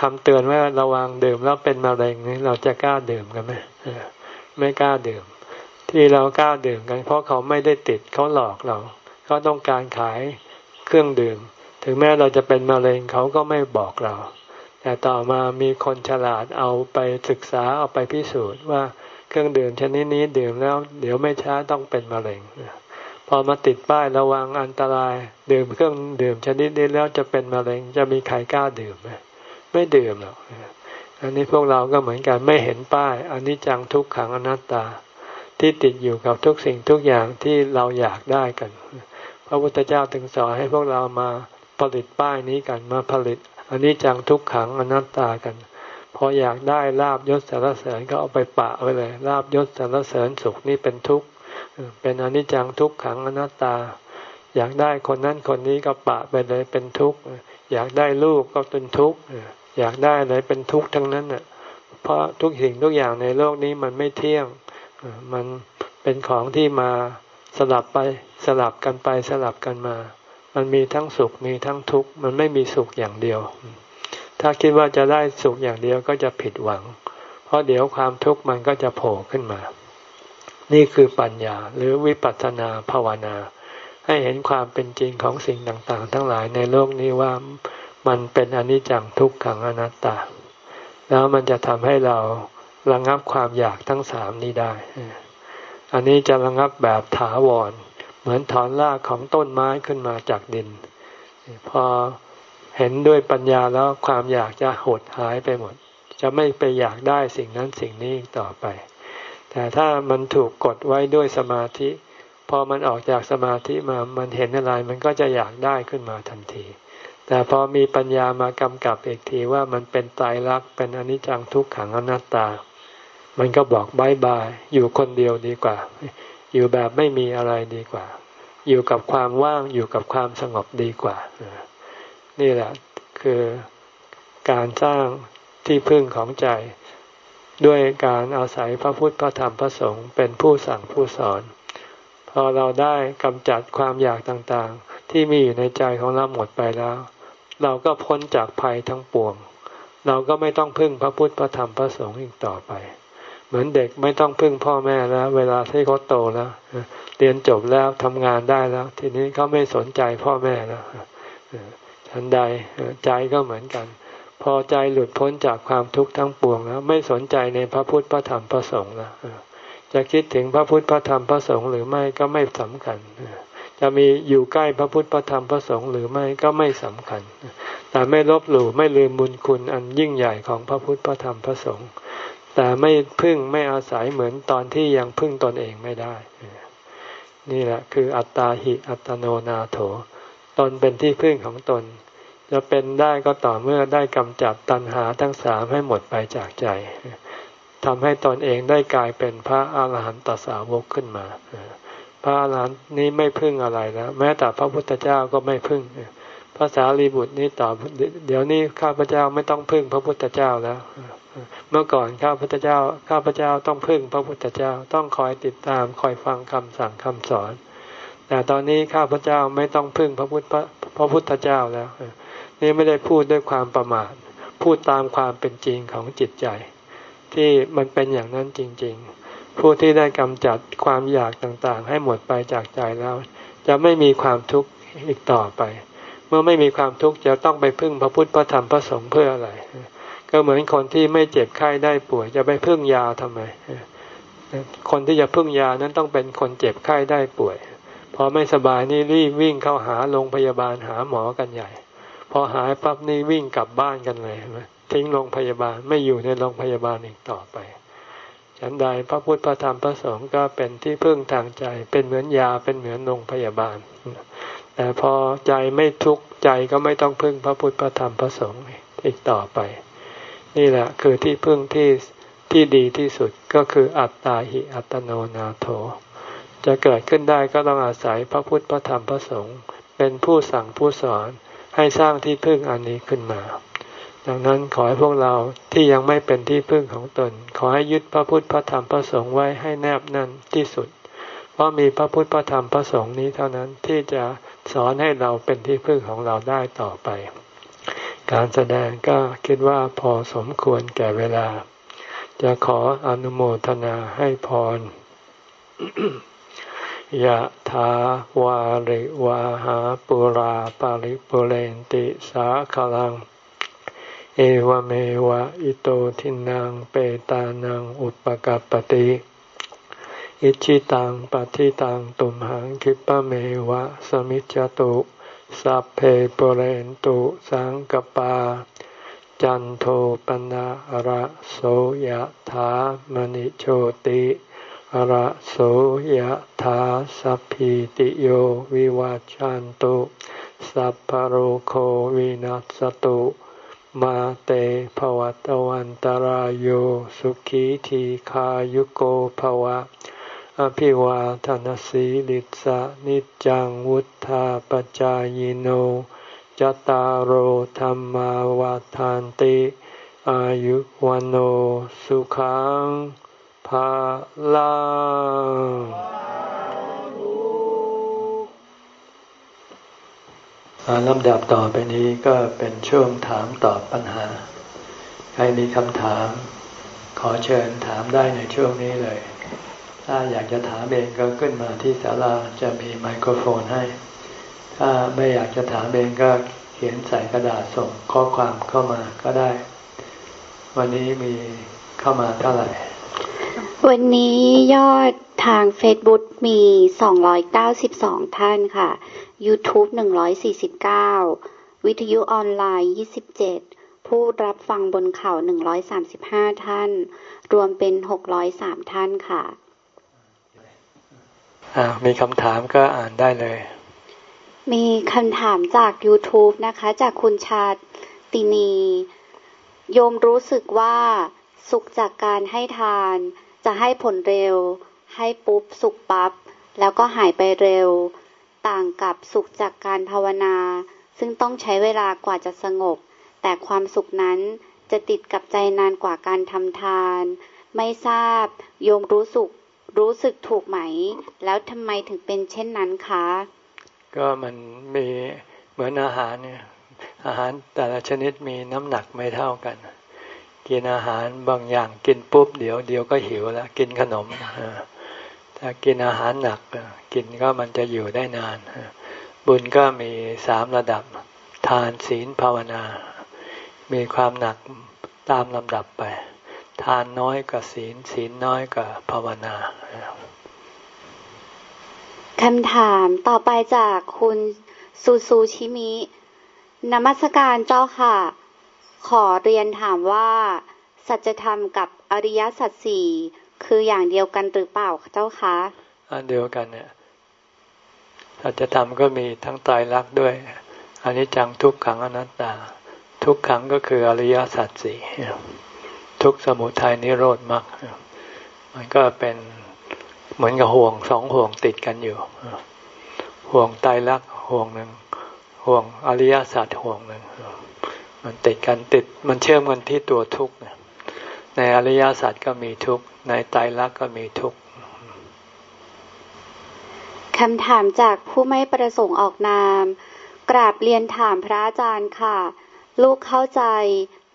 Speaker 1: คำเตือนว่าระวังดื่มแล้วเป็นมะเร็งนี่เราจะกล้าดื่มกันไหมไม่กล้าดื่ม ที่เรากล้าดื่มกัน เพราะเขาไม่ได้ติดเขาหลอกเราเขาต้องการขายเครื่องดื่ม ถึงแม้เราจะเป็นมะเร็งเขาก็ไม่บอกเรา แต่ต่อมามีคนฉลาดเอาไปศึกษาเอาไปพิสูจน์ว่าเครื่องดื่มชนิดนี้ดื่มแล้ว เดี๋ยวไม่ช้าต้องเป็นมะเร็งพอมาติดป้ายระวังอันตราย ดื่มเครื่องดื่มชนิดนี้แล้วจะเป็นมะเร็งจะมีใครกล้าดื่มไหมไม่ดื่มหรอกอันนี้พวกเราก็เหมือนกันไม่เห็นป้ายอันนี้จังทุกขังอนัตตา ที่ติดอยู่กับทุกสิ่งทุกอย่างที่เราอยากได้กัน พระพุทธเจ้าถึงสอนให้พวกเรามา ผลิตป้ายนี้กันมาผลิตอันนี้จังทุกขังอนัตตากัน พออยากได้ลาบยศสารเสริญก็เอาไปปะไว้เลยลาบยศสารเสริญสุขนี่เป็นทุกข์เป็นอนิจจังทุกขังอนัตตา อยากได้คนนั้นคนนี้ก็ปะไปเลยเป็นทุกข์อยากได้ลูกก็เป็นทุกข์อยากได้อะไรเป็นทุกข์ทั้งนั้นเน่ะเพราะทุกสิ่งทุกอย่างในโลกนี้มันไม่เที่ยงมันเป็นของที่มาสลับไปสลับกันไปสลับกันมา มันมีทั้งสุขมีทั้งทุกข์มันไม่มีสุขอย่างเดียว ถ้าคิดว่าจะได้สุขอย่างเดียวก็จะผิดหวัง เพราะเดี๋ยวความทุกข์มันก็จะโผล่ขึ้นมา นี่คือปัญญาหรือวิปัสสนาภาวนา ให้เห็นความเป็นจริงของสิ่งต่างๆ ทั้งหลายในโลกนี้ว่ามันเป็นอนิจจังทุกขังอนัตตา แล้วมันจะทำให้เราระงับความอยากทั้งสามนี้ได้ อันนี้จะระงับแบบถาวร เหมือนถอนรากของต้นไม้ขึ้นมาจากดิน พอเห็นด้วยปัญญาแล้วความอยากจะหดหายไปหมด จะไม่ไปอยากได้สิ่งนั้นสิ่งนี้ต่อไป แต่ถ้ามันถูกกดไว้ด้วยสมาธิ พอมันออกจากสมาธิมามันเห็นอะไรมันก็จะอยากได้ขึ้นมาทันที แต่พอมีปัญญามากำกับอีกทีว่ามันเป็นตายรักเป็นอนิจจังทุกขังอนัตตา มันก็บอกบายบายอยู่คนเดียวดีกว่า อยู่แบบไม่มีอะไรดีกว่า อยู่กับความว่างอยู่กับความสงบดีกว่า นี่แหละคือการสร้างที่พึ่งของใจ ด้วยการอาศัยพระพุทธพระธรรมพระสงฆ์เป็นผู้สั่งผู้สอน พอเราได้กำจัดความอยากต่างๆ ที่มีอยู่ในใจของเราหมดไปแล้ว เราก็พ้นจากภัยทั้งปวง เราก็ไม่ต้องพึ่งพระพุทธพระธรรมพระสงฆ์อีกต่อไป เหมือนเด็กไม่ต้องพึ่งพ่อแม่แล้ว เวลาที่เขาโตแล้วเรียนจบแล้วทำงานได้แล้ว ทีนี้เขาไม่สนใจพ่อแม่แล้วทันใดใจก็เหมือนกัน พอใจหลุดพ้นจากความทุกข์ทั้งปวงแล้ว ไม่สนใจในพระพุทธพระธรรมพระสงฆ์แล้วจะคิดถึงพระพุทธพระธรรมพระสงฆ์หรือไม่ก็ไม่สำคัญจะมีอยู่ใกล้พระพุทธพระธรรมพระสงฆ์หรือไม่ก็ไม่สำคัญแต่ไม่ลบหลู่ไม่ลืมบุญคุณอันยิ่งใหญ่ของพระพุทธพระธรรมพระสงฆ์ แต่ไม่พึ่งไม่อาศัยเหมือนตอนที่ยังพึ่งตนเองไม่ได้ นี่แหละคืออัตตาหิอัตโนนาโถ ตนเป็นที่พึ่งของตน จะเป็นได้ก็ต่อเมื่อได้กำจัดตัณหาทั้งสามให้หมดไปจากใจทำให้ตนเองได้กลายเป็นพระอาหารหันตสาวกขึ้นมา พระอาหารหันต์นี้ไม่พึ่งอะไรแล้วแม้แต่พระพุทธเจ้าก็ไม่พึ่งภาษาลีบุตรนี้ตอบเดี๋ยวนี้ข้าพเจ้าไม่ต้องพึ่งพระพุทธเจ้าแล้ว เมื่อก่อนข้าพเจ้า ข้าพเจ้าต้องพึ่งพระพุทธเจ้าต้องคอยติดตามคอยฟังคำสั่งคำสอน แต่ตอนนี้ข้าพเจ้าไม่ต้องพึ่งพระพุทธพระพุทธเจ้าแล้ว นี่ไม่ได้พูดด้วยความประมาทพูดตามความเป็นจริงของจิตใจ ที่มันเป็นอย่างนั้นจริง ๆ ผู้ที่ได้กำจัดความอยากต่างๆ ให้หมดไปจากใจแล้ว จะไม่มีความทุกข์อีกต่อไป เมื่อไม่มีความทุกข์จะต้องไปพึ่งพระพุทธพระธรรมพระสงฆ์เพื่ออะไร ก็เหมือนคนที่ไม่เจ็บไข้ได้ป่วยจะไปพึ่งยาทำไม คนที่จะพึ่งยานั้นต้องเป็นคนเจ็บไข้ได้ป่วย พอไม่สบายนี่รีบวิ่งเข้าหาโรงพยาบาลหาหมอกันใหญ่ พอหายปั๊บนี่วิ่งกลับบ้านกันเลยทิ้งโรงพยาบาลไม่อยู่ในโรงพยาบาลอีกต่อไปฉันใดพระพุทธพระธรรมพระสงฆ์ก็เป็นที่พึ่งทางใจ เป็นเหมือนยาเป็นเหมือนโรงพยาบาล แต่พอใจไม่ทุกข์ใจก็ไม่ต้องพึ่งพระพุทธพระธรรมพระสงฆ์อีกต่อไป นี่แหละคือที่พึ่งที่ที่ดีที่สุดก็คืออัตตาหิอัตโนนาโถ จะเกิดขึ้นได้ก็ต้องอาศัยพระพุทธพระธรรมพระสงฆ์เป็นผู้สั่งผู้สอนให้สร้างที่พึ่งอันนี้ขึ้นมา ดังนั้นขอให้พวกเราที่ยังไม่เป็นที่พึ่งของตน ขอให้ยึดพระพุทธพระธรรมพระสงฆ์ไว้ให้แนบแน่นที่สุด เพราะมีพระพุทธพระธรรมพระสงฆ์นี้เท่านั้นที่จะสอนให้เราเป็นที่พึ่งของเราได้ต่อไป การแสดงก็คิดว่าพอสมควรแก่เวลา จะขออนุโมทนาให้พรยะถาวาริวาหาปุราปาริปุเรนติสาคลัง เอวเมวะอิโตทินังเปตานังอุปกัปติอิชิตังปฏิตังตุมหังคิปะเมวะสมิจจตุ สัพเพปเรนตุสังกปา จันโทปนะระโสยะถามณิโชติระโสยธาสัพพิติโยวิวัจจันตุสัพพโรโควินัสตุมาเตภวัตวันตารโยสุขีทีขายุโกภวะ อภิวาทานสีลิสะนิจังวุธาปจายโนจตารโหธรรมาวาทานติ อายุวันโอสุขังภาลังลำดับต่อไปนี้ก็เป็นช่วงถามตอบปัญหา ใครมีคำถาม ขอเชิญถามได้ในช่วงนี้เลย ถ้าอยากจะถามเองก็ขึ้นมาที่ศาลาจะมีไมโครโฟนให้ ถ้าไม่อยากจะถามเองก็เขียนใส่กระดาษส่งข้อความเข้ามาก็ได้ วันนี้มีเข้ามาเท่าไหร่
Speaker 2: วันนี้ยอดทาง Facebook มี 292 ท่านค่ะ YouTube 149 วิทยุออนไลน์ 27 ผู้รับฟังบนเขา 135 ท่าน รวมเป็น 603 ท่านค่ะ
Speaker 1: มีคำถามก็อ่านได้เลย
Speaker 2: มีคำถามจาก YouTube นะคะ จากคุณชาตินี โยมรู้สึกว่าสุขจากการให้ทาน จะให้ผลเร็ว ให้ปุ๊บสุขปับ๊บแล้วก็หายไปเร็ว ต่างกับสุขจากการภาวนา ซึ่งต้องใช้เวลากว่าจะสงบ แต่ความสุขนั้นจะติดกับใจนานกว่าการทำทาน ไม่ทราบ โยมรู้สึก รู้สึกถูกไหม แล้วทำไมถึงเป็นเช่นนั้นคะ
Speaker 1: ก็มันมีเหมือนอาหารเนี่ยอาหารแต่ละชนิดมีน้ำหนักไม่เท่ากัน กินอาหารบางอย่างกินปุ๊บเดี๋ยวเดี๋ยวก็หิวแล้วกินขนมถ้ากินอาหารหนักกินก็มันจะอยู่ได้นาน บุญก็มีสามระดับทานศีลภาวนา มีความหนักตามลำดับไป ทานน้อยกว่าศีล ศีลน้อยกว่าภาวนา
Speaker 2: คำถามต่อไปจากคุณซูซูชิมินมัสการเจ้าค่ะ ขอเรียนถามว่า สัจธรรมกับอริยสัจสี่คืออย่างเดียวกันหรือเปล่าเจ้าคะ
Speaker 1: อันเดียวกันเนี่ยสัจธรรมก็มีทั้งตายรักด้วยอันนี้จังทุกขังอนัตตา ทุกขังก็คืออริยสัจสี่ ทุกสมุทัยนิโรธมรรคมันก็เป็นเหมือนกับห่วงสองห่วงติดกันอยู่ ห่วงตายรักห่วงหนึ่งห่วงอริยสัจห่วงหนึ่งมันติดกันติดมันเชื่อมกันที่ตัวทุกข์ในอริยสัจก็มีทุกข์ในตายรักก็มีทุกข์
Speaker 2: คำถามจากผู้ไม่ประสงค์ออกนาม กราบเรียนถามพระอาจารย์ค่ะ ลูกเข้าใจ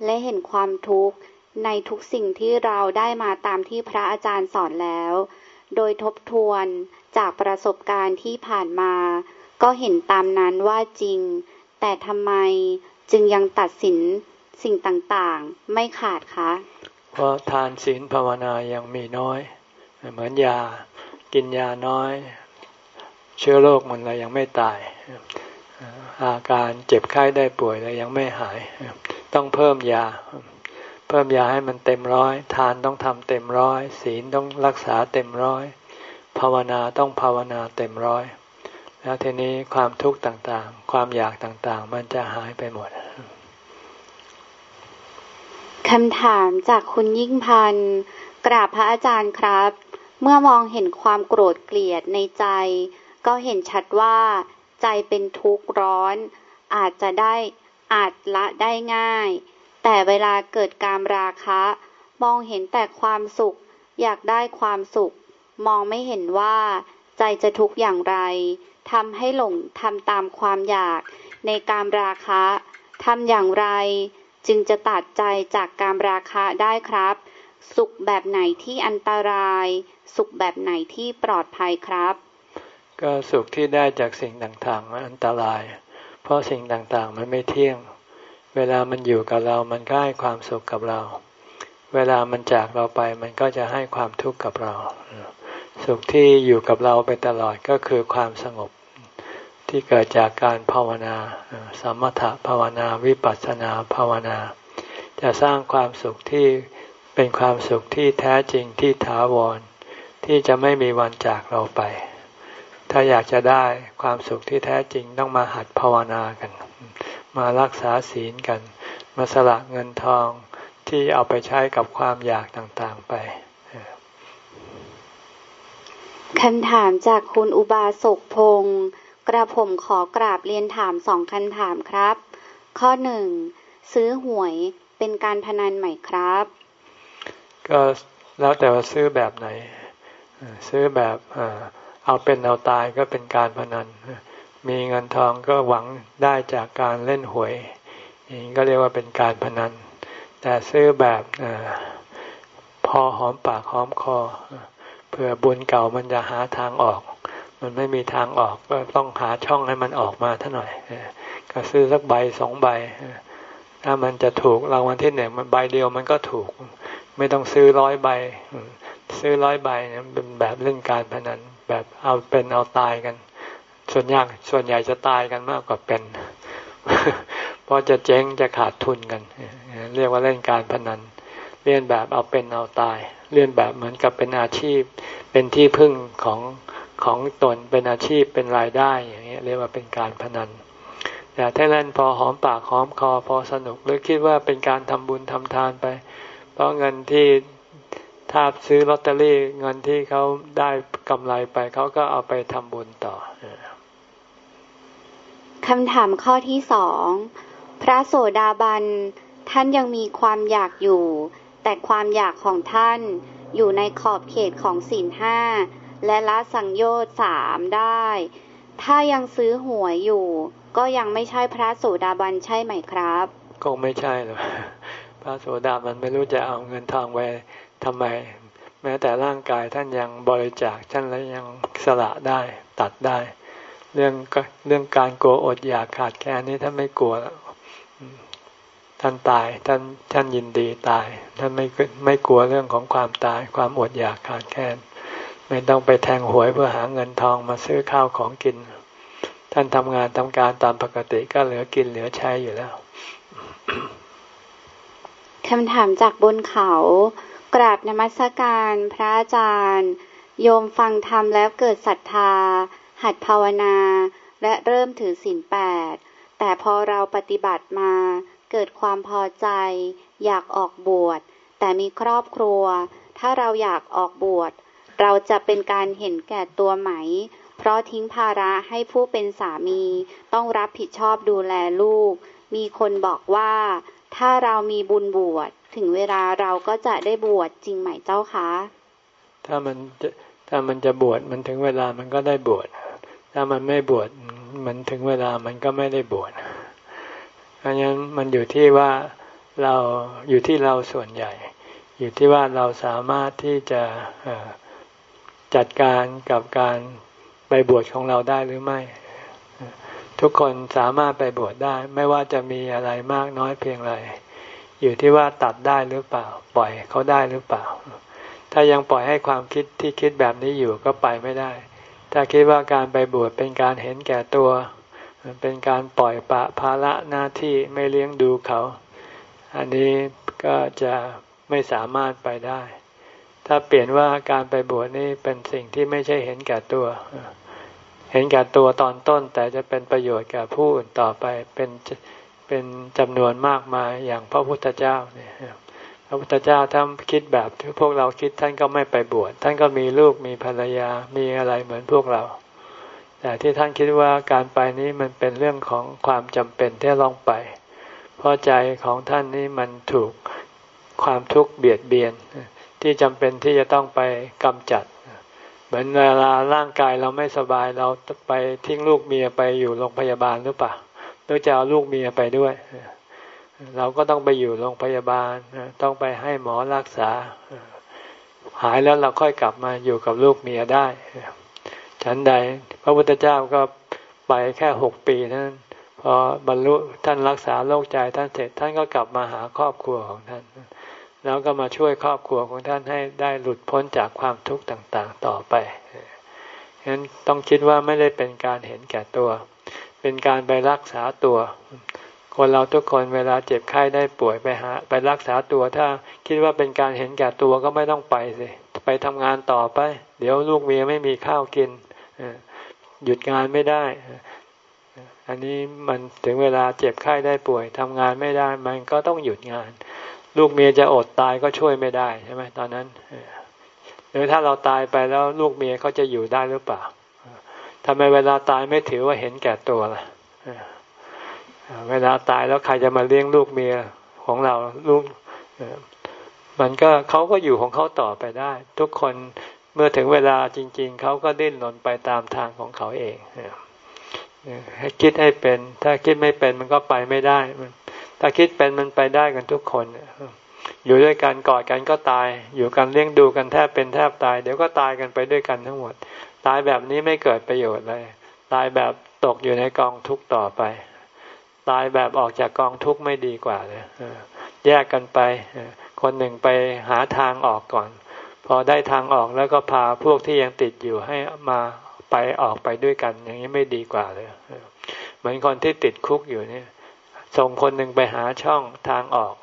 Speaker 2: และเห็นความทุกข์ ในทุกสิ่งที่เราได้มาตามที่พระอาจารย์สอนแล้ว โดยทบทวนจากประสบการณ์ที่ผ่านมา ก็เห็นตามนั้นว่าจริง แต่ทำไมจึงยังตัดสินสิ่งต่างๆ ไม่ขาดคะ
Speaker 1: เพราะทานศีลภาวนายังมีน้อย เหมือนยา กินยาน้อย เชื้อโรคมันเลยยังไม่ตาย อาการเจ็บไข้ได้ป่วยเลยยังไม่หาย ต้องเพิ่มยา เพิ่มยาให้มันเต็มร้อย ทานต้องทำเต็มร้อย ศีลต้องรักษาเต็มร้อย ภาวนาต้องภาวนาเต็มร้อย แล้วทีนี้ความทุกข์ต่างๆ ความอยากต่างๆ มันจะหายไปหมด
Speaker 2: คำถามจากคุณยิ่งพันธ์กราบพระอาจารย์ครับ เมื่อมองเห็นความโกรธเกลียดในใจ ก็เห็นชัดว่าใจเป็นทุกข์ร้อน อาจจะได้อาจละได้ง่าย แต่เวลาเกิดการราคะ มองเห็นแต่ความสุข อยากได้ความสุข มองไม่เห็นว่า ใจจะทุกข์อย่างไรทำให้หลงทำตามความอยากในการราคะทำอย่างไร จึงจะตัดใจจากการราคะได้ครับ สุขแบบไหนที่อันตราย สุขแบบไหนที่ปลอดภัยครับ
Speaker 1: ก็สุขที่ได้จากสิ่งต่างๆมันอันตราย เพราะสิ่งต่างๆมันไม่เที่ยง เวลามันอยู่กับเรา มันก็ให้ความสุขกับเรา เวลามันจากเราไป มันก็จะให้ความทุกข์กับเรา สุขที่อยู่กับเราไปตลอดก็คือความสงบ ที่เกิดจากการภาวนา สมถภาวนา วิปัสสนาภาวนา จะสร้างความสุขที่เป็นความสุขที่แท้จริงที่ถาวร ที่จะไม่มีวันจากเราไป ถ้าอยากจะได้ความสุขที่แท้จริงต้องมาหัดภาวนากัน มารักษาศีลกัน มาสละเงินทองที่เอาไปใช้กับความอยากต่างๆไป
Speaker 2: คำถามจากคุณอุบาสกพงศ์กระผมขอกราบเรียนถามสองคำถามครับ ข้อหนึ่งซื้อหวยเป็นการพนันไหมครับ
Speaker 1: ก็แล้วแต่ว่าซื้อแบบไหน ซื้อแบบเอาเป็นเอาตายก็เป็นการพนัน มีเงินทองก็หวังได้จากการเล่นหวยนี่ก็เรียกว่าเป็นการพนัน แต่ซื้อแบบอพอหอมปากหอมคอเพื่ผื่อบุญเก่ามันจะหาทางออก มันไม่มีทางออกก็ต้องหาช่องให้มันออกมาท่าหน่อยก็ซื้อสักใบสองใบถ้ามันจะถูกรางวัลที่หนึ่งมันใบเดียวมันก็ถูก ไม่ต้องซื้อร้อยใบ ซื้อร้อยใบเนี่ยเป็นแบบเล่นการพนันแบบเอาเป็นเอาตายกัน ส่วนยากส่วนใหญ่จะตายกันมากกว่าเป็น เพราะจะเจ๊งจะขาดทุนกัน เรียกว่าเล่นการพนัน เลียนแบบเอาเป็นเอาตาย เลียนแบบเหมือนกับเป็นอาชีพ เป็นที่พึ่งของของตน เป็นอาชีพ เป็นรายได้อย่างเงี้ยเรียกว่าเป็นการพนัน แต่ถ้าเล่นพอหอมปากหอมคอพอสนุกหรือคิดว่าเป็นการทำบุญทำทานไป เพราะเงินที่ถ้าซื้อลอตเตอรี่เงินที่เขาได้กำไรไปเขาก็เอาไปทำบุญต่อ
Speaker 2: คำถามข้อที่สอง พระโสดาบัน ท่านยังมีความอยากอยู่ แต่ความอยากของท่านอยู่ในขอบเขตของศีลห้าและละสังโยชน์สามได้ ถ้ายังซื้อหวยอยู่ ก็ยังไม่ใช่พระโสดาบันใช่ไหมครับ
Speaker 1: ก็ไม่ใช่หรอกพระโสดาบันไม่รู้จะเอาเงินทองไปทำไม แม้แต่ร่างกายท่านยังบริจาคท่านแล้วยังสละได้ตัดได้ เรื่องเรื่องการกลัวอดอยากขาดแคลนนี้ท่านไม่กลัวท่านตายท่านท่านยินดีตายท่านไม่ไม่กลัวเรื่องของความตาย ความอดอยากขาดแคลนไม่ต้องไปแทงหวยเพื่อหาเงินทองมาซื้อข้าวของกิน ท่านทำงานทำการตามปกติก็เหลือกินเหลือใช้อยู่แล้ว
Speaker 2: คำถามจากบนเขา กราบนมัสการพระอาจารย์ โยมฟังธรรมแล้วเกิดศรัทธา หัดภาวนา และเริ่มถือศีลแปด แต่พอเราปฏิบัติมา เกิดความพอใจ อยากออกบวช แต่มีครอบครัว ถ้าเราอยากออกบวช เราจะเป็นการเห็นแก่ตัวไหม เพราะทิ้งภาระให้ผู้เป็นสามี ต้องรับผิดชอบดูแลลูก มีคนบอกว่า ถ้าเรามีบุญบวช ถึงเวลาเราก็จะได้บวชจริงไหมเจ้าคะ
Speaker 1: ถ้ามันถ้ามันจะบวชมันถึงเวลามันก็ได้บวช ถ้ามันไม่บวชมันถึงเวลามันก็ไม่ได้บวชเพราะฉะนั้นมันอยู่ที่ว่าเราอยู่ที่เราส่วนใหญ่ อยู่ที่ว่าเราสามารถที่จะจัดการกับการไปบวชของเราได้หรือไม่ ทุกคนสามารถไปบวชได้ ไม่ว่าจะมีอะไรมากน้อยเพียงไรอยู่ที่ว่าตัดได้หรือเปล่า ปล่อยเขาได้หรือเปล่า ถ้ายังปล่อยให้ความคิดที่คิดแบบนี้อยู่ก็ไปไม่ได้ ถ้าคิดว่าการไปบวชเป็นการเห็นแก่ตัว เป็นการปล่อยปะภาระหน้าที่ไม่เลี้ยงดูเขา อันนี้ก็จะไม่สามารถไปได้ ถ้าเปลี่ยนว่าการไปบวชนี่เป็นสิ่งที่ไม่ใช่เห็นแก่ตัว เห็นแก่ตัวตอนต้น แต่จะเป็นประโยชน์แก่ผู้อื่นต่อไปเป็นเป็นจำนวนมากมายอย่างพระพุทธเจ้าเนี่ย ระพุทธเจ้าท่านคิดแบบที่พวกเราคิดท่านก็ไม่ไปบวชท่านก็มีลูกมีภรรยามีอะไรเหมือนพวกเรา แต่ที่ท่านคิดว่าการไปนี้มันเป็นเรื่องของความจำเป็นที่ต้องไป เพราะใจของท่านนี้มันถูกความทุกข์เบียดเบียน ที่จำเป็นที่จะต้องไปกำจัด เหมือนเวลาร่างกายเราไม่สบายเราไปทิ้งลูกเมียไปอยู่โรงพยาบาลหรือเปล่าหรือจะเอาลูกเมียไปด้วย เราก็ต้องไปอยู่โรงพยาบาลต้องไปให้หมอรักษา หายแล้วเราค่อยกลับมาอยู่กับลูกเมียได้ ฉันใด พระพุทธเจ้าก็ไปแค่หกปีนั้นพอบรรลุท่านรักษาโรคใจท่านเสร็จท่านก็กลับมาหาครอบครัวของท่าน แล้วก็มาช่วยครอบครัวของท่านให้ได้หลุดพ้นจากความทุกข์ต่างๆต่อไปฉะนั้นต้องคิดว่าไม่ได้เป็นการเห็นแก่ตัว เป็นการไปรักษาตัว คนเราทุกคนเวลาเจ็บไข้ได้ป่วยไปหา ไปรักษาตัวถ้าคิดว่าเป็นการเห็นแก่ตัวก็ไม่ต้องไปสิไปทำงานต่อไป เดี๋ยวลูกเมียไม่มีข้าวกินหยุดงานไม่ได้ อันนี้มันถึงเวลาเจ็บไข้ได้ป่วยทำงานไม่ได้ มันก็ต้องหยุดงาน ลูกเมียจะอดตายก็ช่วยไม่ได้ใช่ไหมตอนนั้นหรือถ้าเราตายไปแล้วลูกเมียเขาจะอยู่ได้หรือเปล่าทำไมเวลาตายไม่ถือว่าเห็นแก่ตัวล่ะ เวลาตายแล้วใครจะมาเลี้ยงลูกเมียของเราลูกมันก็เขาก็อยู่ของเขาต่อไปได้ ทุกคนเมื่อถึงเวลาจริง ๆ เขาก็ดิ้นรนไปตามทางของเขาเองให้คิดให้เป็น ถ้าคิดไม่เป็นมันก็ไปไม่ได้ถ้าคิดเป็นมันไปได้กันทุกคนอยู่ด้วยกันกอดกันก็ตาย อยู่กันเลี้ยงดูกันแทบเป็นแทบตาย เดี๋ยวก็ตายกันไปด้วยกันทั้งหมด ตายแบบนี้ไม่เกิดประโยชน์เลย ตายแบบตกอยู่ในกองทุกข์ต่อไป ตายแบบออกจากกองทุกข์ไม่ดีกว่าเลยแยกกันไป คนหนึ่งไปหาทางออกก่อน พอได้ทางออกแล้วก็พาพวกที่ยังติดอยู่ให้มาไปออกไปด้วยกัน อย่างนี้ไม่ดีกว่าเลยเหมือนคนที่ติดคุกอยู่เนี่ย ส่งคนหนึ่งไปหาช่องทางออก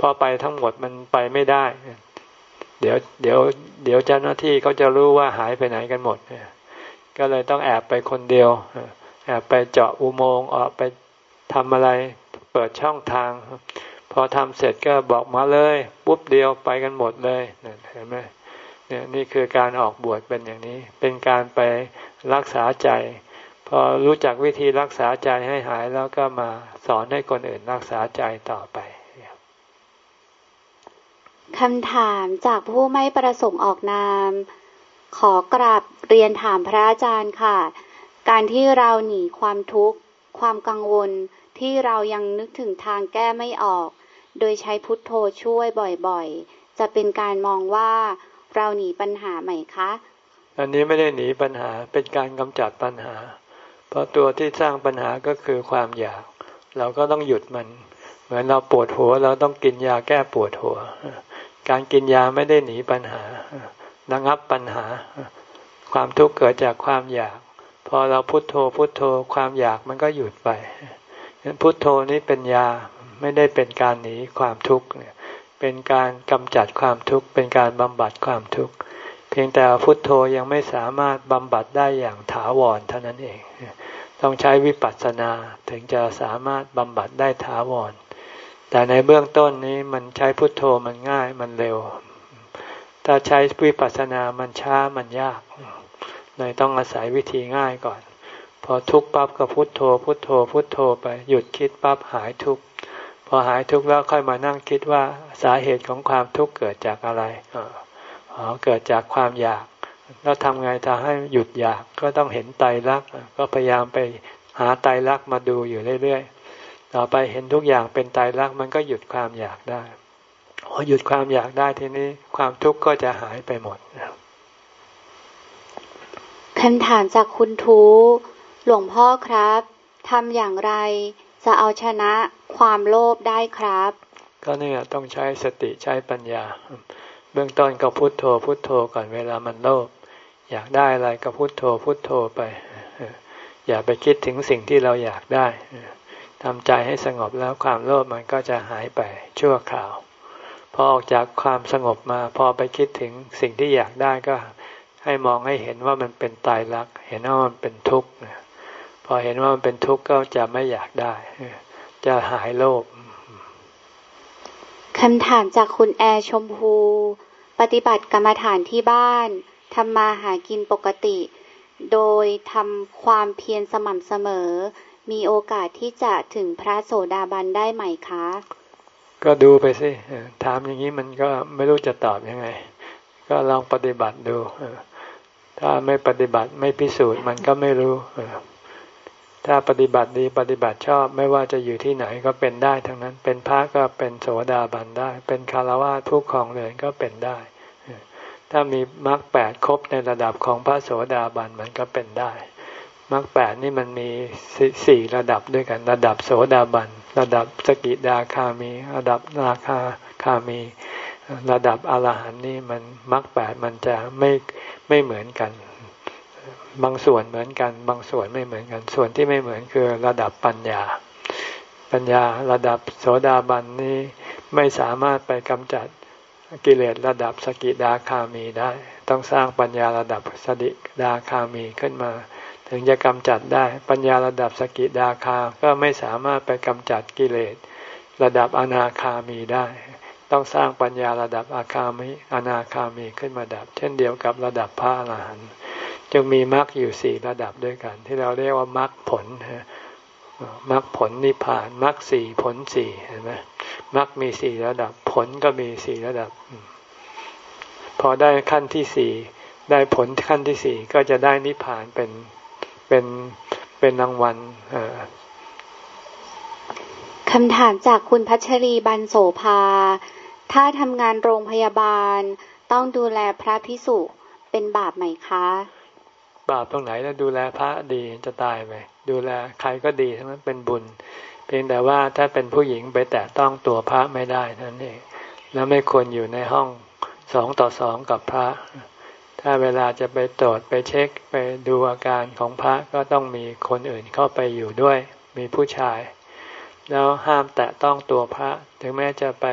Speaker 1: พอไปทั้งหมดมันไปไม่ได้ เดี๋ยวเดี๋ยวเดี๋ยวเจ้าหน้าที่เขาจะรู้ว่าหายไปไหนกันหมดก็เลยต้องแอบไปคนเดียว ไปเจาะอุโมงค์ออกไปทำอะไรเปิดช่องทาง พอทำเสร็จก็บอกมาเลยปุ๊บเดียวไปกันหมดเลยเห็นไหมเนี่ยนี่คือการออกบวชเป็นอย่างนี้ เป็นการไปรักษาใจ พอรู้จักวิธีรักษาใจให้หายแล้วก็มาสอนให้คนอื่นรักษาใจต่อไป
Speaker 2: คำถามจากผู้ไม่ประสงค์ออกนาม ขอกราบเรียนถามพระอาจารย์ค่ะ การที่เราหนีความทุกข์ ความกังวลที่เรายังนึกถึงทางแก้ไม่ออก โดยใช้พุทโธช่วยบ่อยๆ จะเป็นการมองว่าเราหนีปัญหาไหมคะ
Speaker 1: อันนี้ไม่ได้หนีปัญหาเป็นการกำจัดปัญหา เพราะตัวที่สร้างปัญหาก็คือความอยาก เราก็ต้องหยุดมัน เหมือนเราปวดหัวเราต้องกินยาแก้ปวดหัว การกินยาไม่ได้หนีปัญหาระงับปัญหา ความทุกข์เกิดจากความอยาก อเราพุโทโธพุโทโธความอยากมันก็หยุดไปพุโทโธนี้เป็นยาไม่ได้เป็นการหนีความทุกข์เนี่ยเป็นการกำจัดความทุกข์ เป็นการบำบัดความทุกข์เพียงแต่พุโทโธยังไม่สามารถบำบัดได้อย่างถาวรเท่านั้นเอง ต้องใช้วิปัสสนาถึงจะสามารถบำบัดได้ถาวร แต่ในเบื้องต้นนี้มันใช้พุทโธมันง่ายมันเร็ว ถ้าใช้วิปัสสนามันช้ามันยาก เลยต้องอาศัยวิธีง่ายก่อน พอทุกปั๊บก็พุทโธ พุทโธ พุทโธไปหยุดคิดปั๊บหายทุกพอหายทุกแล้วค่อยมานั่งคิดว่าสาเหตุของความทุกข์เกิดจากอะไรอ๋อเกิดจากความอยาก แล้วทำไงถ้าให้หยุดอยากก็ต้องเห็นไตรลักษณ์ก็พยายามไปหาไตรลักษณ์มาดูอยู่เรื่อยๆ ต่อไปเห็นทุกอย่างเป็นไตายรักษณ์มันก็หยุดความอยากได้พอหยุดความอยากได้ทีนี้ความทุกข์ก็จะหายไปหมด
Speaker 2: คำถามจากคุณทูหลวงพ่อครับทำอย่างไรจะเอาชนะความโลภได้ครับ
Speaker 1: ก็เนี่ยต้องใช้สติใช้ปัญญา เบื้องต้นก็พุโทโธพุโทโธก่อนเวลามันโลภอยากได้อะไรก็พุโทโธพุโทโธไป อย่าไปคิดถึงสิ่งที่เราอยากได้ทำใจให้สงบแล้วความโลภมันก็จะหายไปชั่วคราว พอออกจากความสงบมา พอไปคิดถึงสิ่งที่อยากได้ก็ ให้มองให้เห็นว่ามันเป็นตายรัก เห็นว่ามันเป็นทุกข์พอเห็นว่ามันเป็นทุกข์ก็จะไม่อยากได้ จะหายโลภ
Speaker 2: คำถามจากคุณแอร์ชมพู ปฏิบัติกรรมฐานที่บ้านทำมาหากินปกติ โดยทำความเพียรสม่ำเสมอ มีโอกาสที่จะถึงพระโสดาบันได้ไหมคะ
Speaker 1: ก็ดูไปสิถามอย่างนี้มันก็ไม่รู้จะตอบยังไง ก็ลองปฏิบัติดู ถ้าไม่ปฏิบัติไม่พิสูจน์มันก็ไม่รู้ ถ้าปฏิบัติดีปฏิบัติชอบไม่ว่าจะอยู่ที่ไหนก็เป็นได้ทั้งนั้น เป็นพระก็เป็นโสดาบันได้ เป็นคารวะผู้ครองเรือนก็เป็นได้ ถ้ามีมรรคแปดครบในระดับของพระโสดาบันมันก็เป็นได้มรรคแปดนี่มันมีสี่ระดับด้วยกัน ระดับโสดาบัน ระดับสกิดาคามี ระดับนาคาคามี ระดับอรหันนี่มันมรรคแปดมันจะไม่ไม่เหมือนกัน บางส่วนเหมือนกัน บางส่วนไม่เหมือนกัน ส่วนที่ไม่เหมือนคือระดับปัญญา ปัญญาระดับโสดาบันนี้ไม่สามารถไปกำจัดกิเลสระดับสกิดาคามีได้ ต้องสร้างปัญญาระดับสติดาคามีขึ้นมา ถึงจะกำจัดได้ ปัญญาระดับสกิดาคาก็ไม่สามารถไปกำจัดกิเลสระดับอนาคามีได้ ต้องสร้างปัญญาระดับอาคามิอนาคามีขึ้นมาดับ เช่นเดียวกับระดับพระอรหันต์จึงมีมรรคอยู่สี่ระดับด้วยกัน ที่เราเรียกว่ามรรคผลมรรคผลนิพพานมรรคสี่ผลสี่เห็นไหมมรรคมีสี่ระดับผลก็มีสี่ระดับ พอได้ขั้นที่สี่ได้ผลขั้นที่สี่ก็จะได้นิพพานเป็นเป็นเป็นรางวัล
Speaker 2: คำถามจากคุณพัชรีบันโสภา ถ้าทำงานโรงพยาบาล ต้องดูแลพระพิสุเป็นบาปไหมคะ
Speaker 1: บาปตรงไหนแล้วดูแลพระดีจะตายไหมดูแลใครก็ดีทั้งนั้นเป็นบุญ เพียงแต่ว่าถ้าเป็นผู้หญิงไปแตะต้องตัวพระไม่ได้นั่นเองแล้วไม่ควรอยู่ในห้องสองต่อสองกับพระ ถ้าเวลาจะไปตรวจไปเช็คไปดูอาการของพระก็ต้องมีคนอื่นเข้าไปอยู่ด้วย มีผู้ชาย แล้วห้ามแตะต้องตัวพระ ถึงแม้จะไป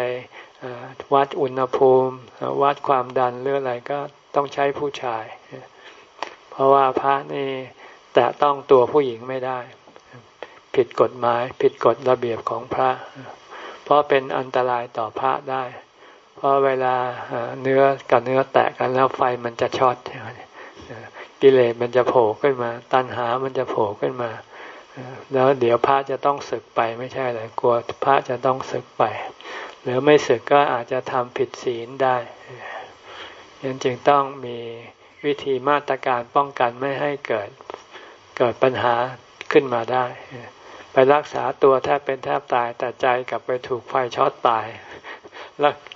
Speaker 1: วัดอุณหภูมิ วัดความดันหรืออะไรก็ต้องใช้ผู้ชาย เพราะว่าพระนี่แตะต้องตัวผู้หญิงไม่ได้ ผิดกฎหมายผิดกฎระเบียบของพระ เพราะเป็นอันตรายต่อพระได้ เพราะเวลาเนื้อกับเนื้อแตะกันแล้วไฟมันจะช็อตกิเลสมันจะโผล่ขึ้นมา ตัณหามันจะโผล่ขึ้นมา แล้วเดี๋ยวพระจะต้องศึกไปไม่ใช่เลยกลัวพระจะต้องศึกไป หรือไม่ศึกก็อาจจะทำผิดศีลได้ยังจึงต้องมีวิธีมาตรการป้องกันไม่ให้เกิดเกิดปัญหาขึ้นมาได้ ไปรักษาตัวแทบเป็นแทบตายแต่ใจกลับไปถูกไฟช็อตตาย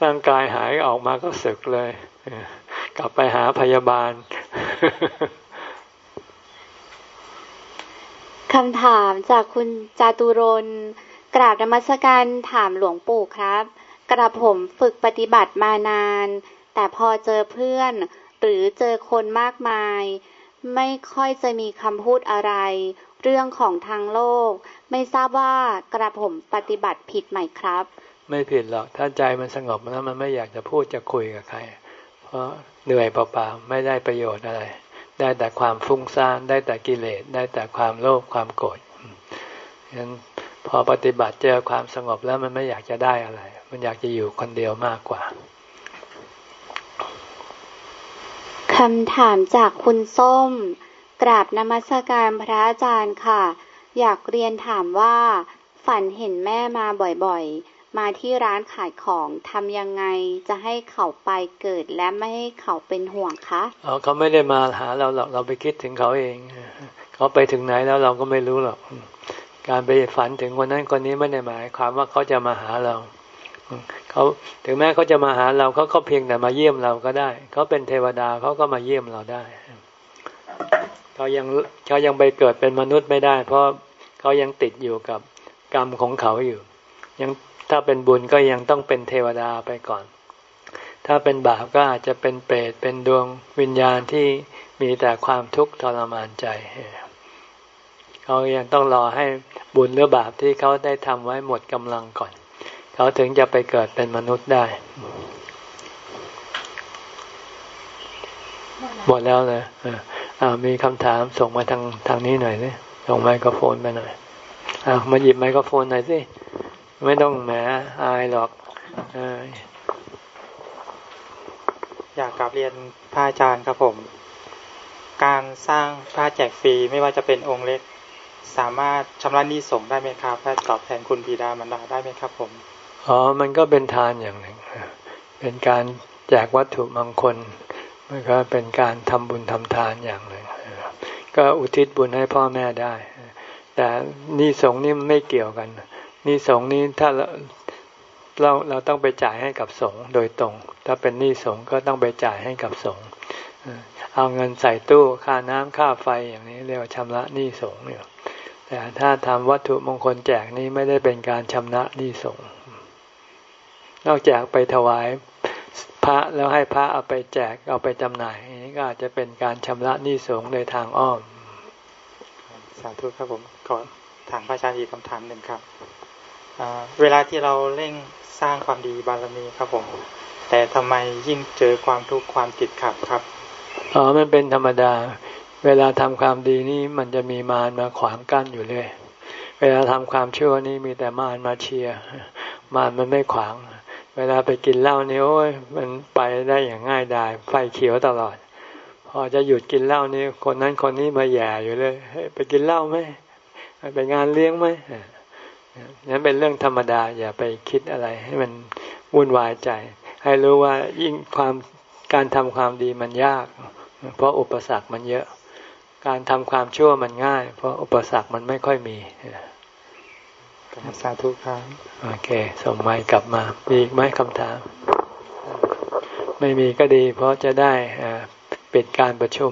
Speaker 1: ร่างกายหายออกมาก็สึกเลย กลับไปหาพยาบาล
Speaker 2: คำถามจากคุณจาตุรนกราบนมัสการถามหลวงปู่ครับ กระผมฝึกปฏิบัติมานาน แต่พอเจอเพื่อน หรือเจอคนมากมาย ไม่ค่อยจะมีคำพูดอะไร เรื่องของทางโลก ไม่ทราบว่ากระผมปฏิบัติผิดไหมครับ
Speaker 1: ไม่ผิดหรอกถ้าใจมันสงบแล้วมันไม่อยากจะพูดจะคุยกับใคร เพราะเหนื่อยเปล่าๆไม่ได้ประโยชน์อะไร ได้แต่ความฟุ้งซ่านได้แต่กิเลสได้แต่ความโลภความโกรธฉะนั้นพอปฏิบัติเจอความสงบแล้วมันไม่อยากจะได้อะไร มันอยากจะอยู่คนเดียวมากกว่า
Speaker 2: คำถามจากคุณส้ม กราบนมัสการพระอาจารย์ค่ะ อยากเรียนถามว่า ฝันเห็นแม่มาบ่อยๆ มาที่ร้านขายของทำยังไงจะให้เขาไปเกิดและไม่ให้เขาเป็นห่วงคะ
Speaker 1: อ๋อเขาไม่ได้มาหาเราหรอกเราไปคิดถึงเขาเอง เขาไปถึงไหนแล้วเราก็ไม่รู้หรอกการไปฝันถึงคนนั้นคนนี้ไม่ได้หมายความว่าเขาจะมาหาเราเขาถึงแม้เขาจะมาหาเราเขาเขาเพียงแต่มาเยี่ยมเราก็ได้ เขาเป็นเทวดาเขาก็มาเยี่ยมเราได้เขายังเขายังไปเกิดเป็นมนุษย์ไม่ได้ เพราะเขายังติดอยู่กับกรรมของเขาอยู่ ยังถ้าเป็นบุญก็ยังต้องเป็นเทวดาไปก่อน ถ้าเป็นบาปก็อาจจะเป็นเปรตเป็นดวงวิญญาณที่มีแต่ความทุกข์ทรมานใจเขายังต้องรอให้บุญหรือบาปที่เขาได้ทำไว้หมดกำลังก่อน เขาถึงจะไปเกิดเป็นมนุษย์ได้ หมดแล้วเลยอ่ามีคำถามส่งมาทางทางนี้หน่อยสิส่งไมโครโฟนไปหน่อยอ่ามาหยิบไมโครโฟนหน่อยสิ ไม่ต้องแหมอายหรอก
Speaker 3: อยากกลับเรียนพระอาจารย์ครับผม การสร้างพระแจกฟรีไม่ว่าจะเป็นองค์เล็ก สามารถชำระหนี้ส่งได้ไหมครับเพื่อตอบแทนคุณบิดามารดาได้ไหมครับผม
Speaker 1: อ๋อ มันก็เป็นทานอย่างหนึ่ง เป็นการแจกวัตถุมงคล มันก็เป็นการทำบุญทำทานอย่างหนึ่ง ก็อุทิศบุญให้พ่อแม่ได้ แต่นี่สงนี่ไม่เกี่ยวกัน นี่สงนี่ถ้าเราเราเราต้องไปจ่ายให้กับสงโดยตรง ถ้าเป็นหนี้สงก็ต้องไปจ่ายให้กับสงเอาเงินใส่ตู้ค่าน้ำค่าไฟอย่างนี้เรียกว่าชำระหนี้สงเนี่ยแต่ถ้าทำวัตถุมงคลแจกนี้ไม่ได้เป็นการชำระหนี้สงนอกจากไปถวายพระแล้วให้พระเอาไปแจกเอาไปจำหน่ายนี้ก็อาจจะเป็นการชำระหนี้สงฆ์โดยทางอ้อม
Speaker 3: สาธุครับผมขอถามพระอาจารย์อีกคำถามหนึ่งครับ เวลาที่เราเร่งสร้างความดีบารมีครับผม แต่ทำไมยิ่งเจอความทุกข์ความติดขัดครับ
Speaker 1: อ๋อมันเป็นธรรมดา เวลาทำความดีนี่มันจะมีมารมาขวางกั้นอยู่เลยเวลาทำความชั่วนี่มีแต่มารมาเชียร์มารมันไม่ขวาง เวลาไปกินเหล้านี่โอ้ยมันไปได้อย่างง่ายดายไฟเขียวตลอด พอจะหยุดกินเหล้านี่คนนั้นคนนี้มาแย่อยู่เลยไปกินเหล้าไหมไปงานเลี้ยงไหม นั่นเป็นเรื่องธรรมดา อย่าไปคิดอะไร ให้มันวุ่นวายใจ ให้รู้ว่ายิ่งความการทำความดีมันยาก เพราะอุปสรรคมันเยอะ การทำความชั่วมันง่าย เพราะอุปสรรคมันไม่ค่อยมี
Speaker 3: สาธุครับ
Speaker 1: โอเค ส่งไม้กลับมามีอีกไหมคำถาม ไม่มีก็ดี เพราะจะได้ปิดการประชุม